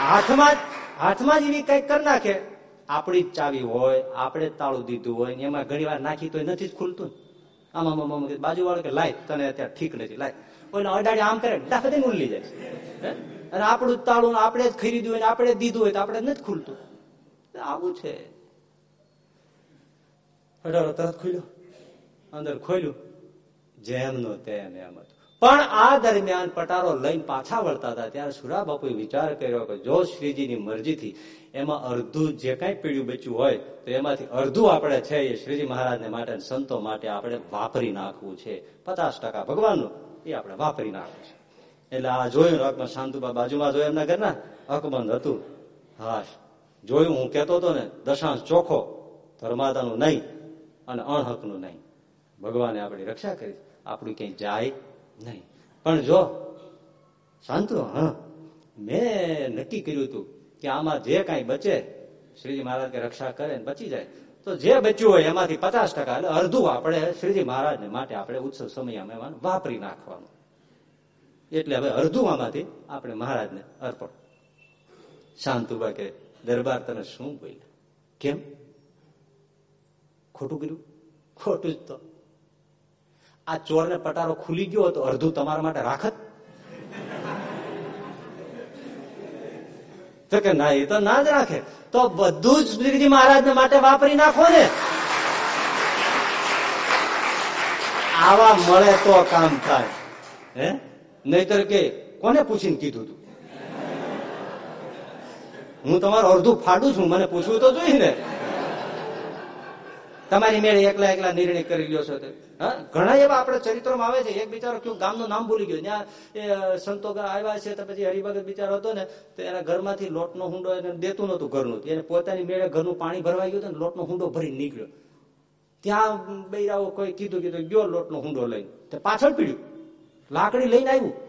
હાથમાં હાથમાં જ એવી કંઈક કરી નાખે. આપણી જ ચાવી હોય, આપણે તાળું દીધું હોય, ને એમાં ઘણી વાર નાખી તો નથી જ ખુલતું. આમાં, આમ બાજુ વાળો કે, લાય, તને અત્યારે ઠીક નથી, લાય. કોઈને અડાડી આમ કરે ડાખે ઉલ્લી જાય. અને આપણું તાળું આપણે જ ખરીદ્યું હોય આપણે દીધું હોય તો આપણે નથી ખુલતું. આવું છે. અઢારો તરત ખુલ્યો અંદર ખોલ્યું જેમનો તેમ એમ હતું. પણ આ દરમિયાન પટારો લઈને પાછા વળતા હતા. ત્યારે સુરા બાપુએ વિચાર કર્યો કે જો શ્રીજીની મરજીથી એમાં અડધું જે કઈ પીળ્યું બચ્યું હોય, તો એમાંથી અડધું આપણે છે એ શ્રીજી મહારાજને માટે સંતો માટે આપણે વાપરી નાખવું છે. પચાસ ટકા ભગવાનનું એ આપણે વાપરી નાખવું છે. એટલે આ જોયું અકબંધ શાંતુબા બાજુમાં જોયું એમના ઘરના? અકબંધ હતું. હા, જોયું, હું કેતો હતો ને, દશાંશ ચોખ્ખો ધર્માદાનું નહીં. અને અણહકનું નહીં. ભગવાને આપણી રક્ષા કરી. આપણું ક્યાંય જાય નહીં. પણ જો શાંતુ હા, મેં નક્કી કર્યું હતું કે આમાં જે કાંઈ બચે, શ્રીજી મહારાજ કે રક્ષા કરે ને બચી જાય. તો જે બચ્યું હોય એમાંથી પચાસ ટકા એટલે અડધું આપણે શ્રીજી મહારાજને માટે આપણે ઉત્સવ સમયમાં વાપરી નાખવાનું. એટલે હવે અડધું આમાંથી આપણે મહારાજને અર્પણ. શાંતુબા કે દરબાર તને શું બોલ્યા? કેમ? ખોટું કર્યું? ખોટું જ તો. આ ચોર ને પટારો ખુલી ગયો તો અડધું તમારા માટે રાખત. કે ના, એ તો ના જ રાખે. તો બધું જ શ્રીજી મહારાજ માટે વાપરી નાખો ને. આવા મળે તો કામ થાય. હે? નહીતર કે કોને પૂછીને કીધું તું? હું તમારું અડધું ફાડું છું, મને પૂછવું તો જોઈએ ને. તમારી મેળે એકલા એકલા નિર્ણય કરી લ્યો છો હા? ઘણા એવા આપણે ચરિત્રોમાં આવે છે, એક બિચારો કયું ગામનું નામ ભૂલી ગયો. ત્યાં સંતો આવ્યા છે, તો પછી હરિભગત બિચારો હતો ને, તો એના ઘરમાંથી લોટનો હુંડો એને દેતું નતું ઘરનું. એને પોતાની મેળે ઘરનું પાણી ભરવાઈ ગયું ને, લોટનો હુંડો ભરી નીકળ્યો. ત્યાં બૈરાઓ કોઈ કીધું કીધું, ગયો લોટનો હુંડો લઈને. તે પાછળ પીડ્યું. લાકડી લઈને આવ્યું.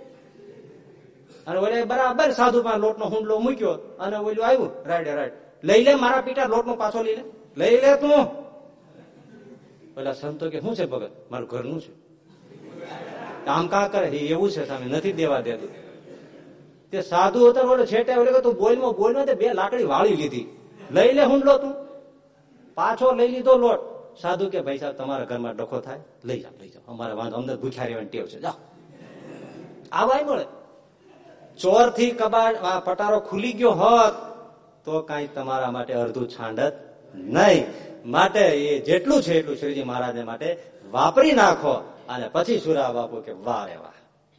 અને ઓલે બરાબર સાધુ પાસે લોટનો હુંડલો મૂક્યો અને ઓલું આવ્યું રાઈડે રાઈડ લઈ લે, મારા પીટા લોટનો પાછો લઈ લે. લઈ લે તું. પેલા સંતો કે, શું છે ભગત? મારું ઘરનું છે. આમ કા કરે? એવું છે સામે નથી દેવા દેતું. તે સાધુ હતો છેટે તું બોલમાં બોલમાં તે બે લાકડી વાળી લીધી. લઈ લે હુંડલો તું. પાછો લઈ લીધો લોટ. સાધુ કે, ભાઈ સાહેબ, તમારા ઘરમાં ડખો થાય? લઈ જાઓ લઈ જાઓ. અમારે વાંધો, અમને ભૂખ્યા રહેવાની ટેવ છે. જાઓ. આવાય મળે. ચોરથી કબાટ પટારો ખુલી ગયો હોત, તો કઈ તમારા માટે અડધું છાંડત નહીં. માટે એ જેટલું છે એટલું શ્રીજી મહારાજને માટે વાપરી નાખો અને પછી સુરા બાપુ કે વાહ રે વાહ.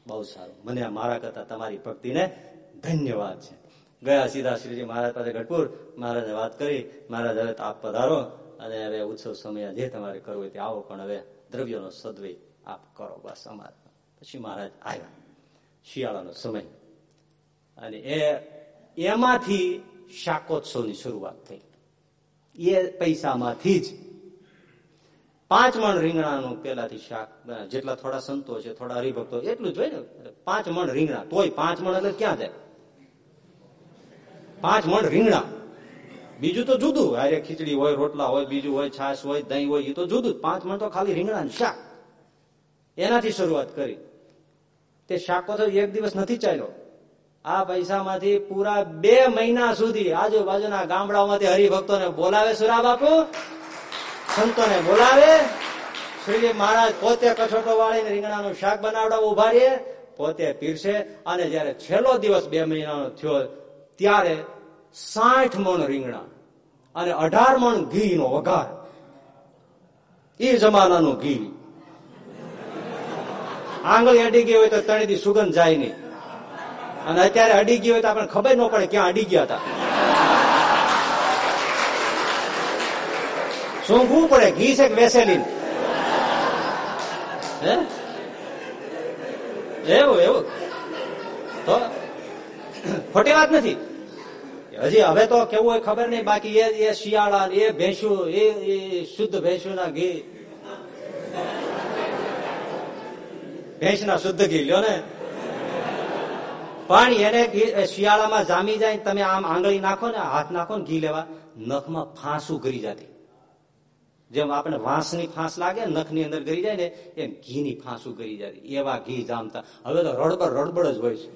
બહુ સારું. મને મારા કરતા તમારી ભક્તિને ધન્યવાદ છે. ગયા સીધા શ્રીજી મહારાજ પાસે ગઢપુર. મહારાજે વાત કરી. મહારાજ હવે આપ પધારો અને હવે ઉત્સવ સમય જે તમારે કરવું હોય તે આવો. પણ હવે દ્રવ્યોનો સદવય આપ કરો બસ અમારે. પછી મહારાજ આવ્યા. શિયાળાનો સમય. અને એ, એમાંથી શાકોત્સવની શરૂઆત થઈ. એ પૈસામાંથી જ. પાંચ મણ રીંગણાનું પેલાથી શાક જેટલા થોડા સંતો છે, થોડા હરિભક્તો, એટલું જ હોય ને. પાંચ મણ રીંગણા. તોય પાંચ મણ એટલે ક્યાં જાય? પાંચ મણ રીંગણા. બીજું તો જુદું. અરે ખીચડી હોય, રોટલા હોય, બીજું હોય, છાશ હોય, દહીં હોય એ તો જુદું પાંચ મણ તો ખાલી રીંગણા શાક. એનાથી શરૂઆત કરી. તે શાકો તો એક દિવસ નથી ચાલ્યો. આ પૈસામાંથી પૂરા બે મહિના સુધી આજુબાજુના ગામડાઓમાંથી હરિભક્તોને બોલાવે સુરા બાપુ. સંતોને બોલાવે. શ્રીજી મહારાજ પોતે કછોટો વાળીને રીંગણાનું શાક બનાવડા ઊભા પોતે પીરસે અને જયારે છેલ્લો દિવસ બે મહિનાનો થયો ત્યારે સાઠ મણ રીંગણા અને અઢાર મણ ઘી નો વઘાર. એ જમાનાનું ઘી. આંગળી અડી ગઈ હોય તો તણીથી સુગંધ જાય નહીં. અને અત્યારે અડી ગયું હોય તો આપણને ખબર ન પડે ક્યાં અડી ગયા હતા. સૂંઘવું પડે, ઘી છે વેસેલીન? હે? એવું એવું. તો ખોટી વાત નથી. હજી હવે તો કેવું હોય ખબર નહીં, બાકી એ એ શિયાળા એ ભેંસું, એ શુદ્ધ ભેંસું ઘી. ભેંસના શુદ્ધ ઘી, લ્યો ને. પણ એને શિયાળામાં જામી જાય તમે આમ આંગળી નાખો ને, હાથ નાખો ને, ઘી લેવા, નખમાં ફાંસું કરી જતી. જેમ આપણે વાંસની ફાંસ લાગે નખ નખની અંદર ગરી જાય ને, એમ ઘીની ફાંસું કરી જતી. એવા ઘી જામતા. હવે તો રડબડ રડબડ જ હોય છે.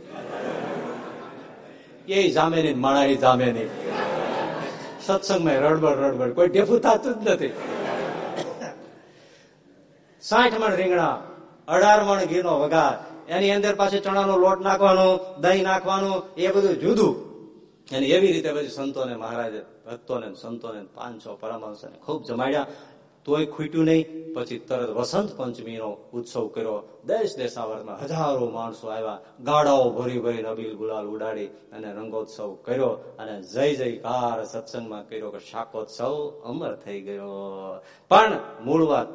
એ જામે નહીં માણા જામે નહીં. સત્સંગમાં રડબડ રડબડ. કોઈ ઢેફું થતું જ નથી. સાઠ મણ રીંગણા, અઢાર મણ ઘીનો વઘાર. એની અંદર પાછું ચણાનો લોટ નાખવાનો, દહીં નાખવાનું, એ બધું જુદું. અને એવી રીતે પછી સંતોને મહારાજે, ભક્તોને, સંતોને પાંચસો પરમહંસોને ખૂબ જમાડ્યા. તોય ખૂટ્યું નહીં. પછી તરત વસંત પંચમીનો ઉત્સવ કર્યો. દેશ દેશાવરમાં હજારો માણસો આવ્યા. ગાડાઓ ભરી ભરી નબીલ ગુલાલ ઉડાડી અને રંગોત્સવ કર્યો. અને જય જયકાર સત્સંગમાં કર્યો કે શાકોત્સવ અમર થઈ ગયો. પણ મૂળ વાત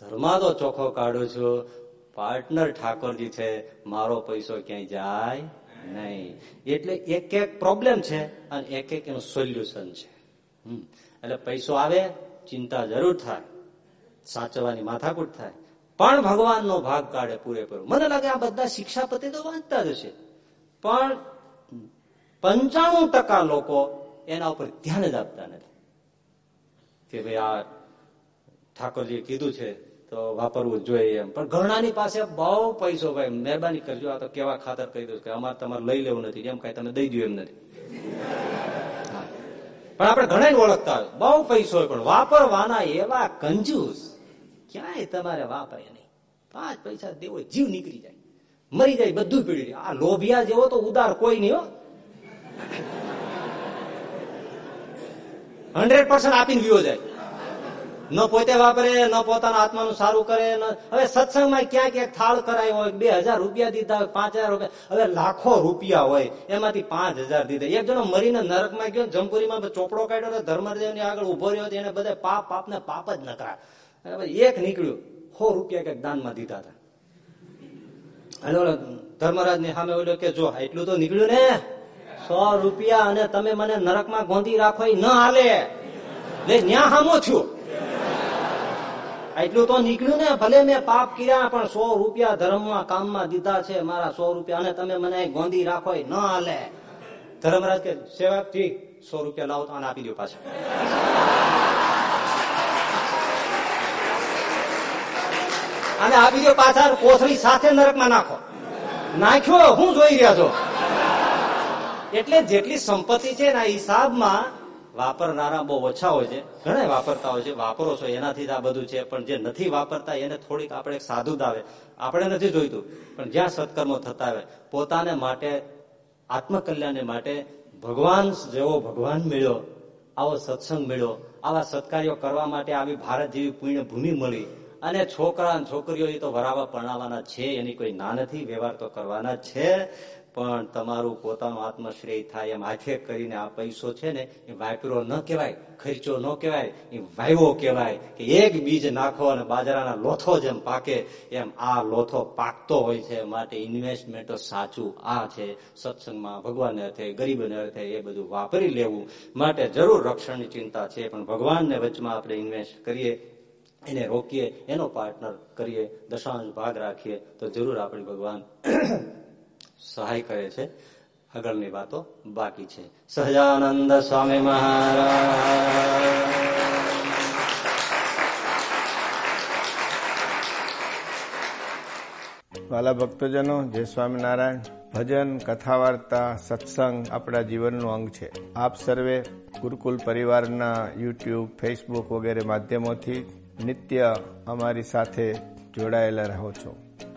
ધર્મા તો ચોખ્ખો કાઢું છું. પાર્ટનર ઠાકોરજી છે, મારો પૈસો ક્યાંય જાય નહીં. એટલે એક એક પ્રોબ્લેમ છે અને એક એક એનું સોલ્યુશન છે. એટલે પૈસો આવે, ચિંતા જરૂર થાય, સાચવવાની માથાકૂટ થાય. પણ ભગવાનનો ભાગ કાઢે પૂરેપૂરો. મને લાગે આ બધા શિક્ષાપતિ તો વાંચતા જ હશે. પણ પંચાણું ટકા લોકો એના ઉપર ધ્યાન જ આપતા નથી. કે ભાઈ આ ઠાકોરજીએ કીધું છે તો વાપરવું જોઈએ એમ. પણ ઘરણાની પાસે બહુ પૈસો ભાઈ મહેરબાની કરજો. આ તો કેવા ખાતર કહી દઉં કે અમારે તમારે લઈ લેવું નથી. એમ કઈ તમે દઈ દો એમ નથી. પણ આપણે ઘણા ઓળખતા હોય. બહુ પૈસો હોય પણ વાપરવાના એવા કંજૂસ ક્યાંય તમારે વાપરે નહીં. પાંચ પૈસા દેવો, જીવ નીકળી જાય. મરી જાય, બધું પીડી જાય. આ લોભિયા જેવો તો ઉદાર કોઈ નહીં હો. હંડ્રેડ પર્સન્ટ આપીને ગયો જાય. ન પોતે વાપરે, ન પોતાના આત્માનું સારું કરે હવે સત્સંગમાં ક્યાંક ક્યાંક થાળ કરાયો હોય, બે હજાર રૂપિયા દીધા હોય પાંચ હજાર રૂપિયા. હવે લાખો રૂપિયા હોય, એમાંથી પાંચ હજાર દીધા. એક જણો મરીને નરકમાં ગયો, જમપુરીમાં ચોપડો કાઢ્યો તો ધર્મદેવની આગળ ઊભો રહ્યો એને બધા પાપ પાપ ને પાપ જ નકરા. એક નીકળ્યું. સો રૂપિયા કંઈક દાનમાં દીધા હતા. અને ધર્મરાજની સામે ઓલો કે, જો એટલું તો નીકળ્યું ને. સો રૂપિયા અને તમે મને નરકમાં ગોંધી રાખો એ ન હાલે. ન્યા હામો છું એટલું તો નીકળ્યું ને, ભલે મેં પાપ કર્યા, પણ સો રૂપિયા ધર્મમાં, કામમાં દીધા છે, મારા સો રૂપિયા. અને તમે મને ગોંધી રાખો ન હાલે. ધર્મરાજ કે સેવકજી સો રૂપિયા લાવો તો આને આપી દો પાછા. અને આપી દો પાછા કોથળી સાથે નરકમાં નાખો. નાખ્યો, હું જોઈ રહ્યા છો. એટલે જેટલી સંપત્તિ છે ને હિસાબમાં વાપરનારા બહુ ઓછા હોય છે. ઘણા વાપરતા હોય છે. વાપરો છો, એનાથી જ આ બધું છે. પણ જે નથી વાપરતા, એને થોડીક આપણે સાધુ આવે. આપણે નથી જોઈતું. પણ જ્યાં સત્કર્મો થતા હોય, પોતાને માટે, આત્મકલ્યાણને માટે ભગવાન જેવો ભગવાન મળ્યો, આવો સત્સંગ મળ્યો, આવા સત્કાર્યો કરવા માટે આવી ભારત જેવી પુણ્ય ભૂમિ મળી. અને છોકરા છોકરીઓ એ તો વરાવા પરણાવવાના છે. એની કોઈ ના નથી, વ્યવહાર તો કરવાના છે. પણ તમારું પોતાનું આત્મશ્રેય થાય એમ હાથે કરીને આ પૈસો છે ને, એ વાપરો ન કહેવાય, ખર્ચો ન કહેવાય, એ વાયવો કહેવાય કે એક બીજ નાખો અને બાજરાના લોથો જેમ પાકે એમ આ લોથો પાકતો હોય છે. માટે ઇન્વેસ્ટમેન્ટ સાચું આ છે. સત્સંગમાં ભગવાનને અર્થે ગરીબને અર્થે એ બધું વાપરી લેવું માટે જરૂર રક્ષણની ચિંતા છે. પણ ભગવાનને વચમાં આપણે ઇન્વેસ્ટ કરીએ, એને રોકીએ, એનો પાર્ટનર કરીએ, દશાંશ ભાગ રાખીએ, તો જરૂર આપણે ભગવાન સહાય કરે છે. આગળની વાતો બાકી છે. સહજાનંદ સ્વામી મહારાજ. વાલા ભક્તજનો, જય સ્વામિનારાયણ. ભજન કથા વાર્તા સત્સંગ આપણા જીવનનું અંગ છે. આપ સર્વે ગુરુકુલ પરિવારના યુટ્યુબ, ફેસબુક વગેરે માધ્યમોથી નિત્ય અમારી સાથે જોડાયેલા રહો છો.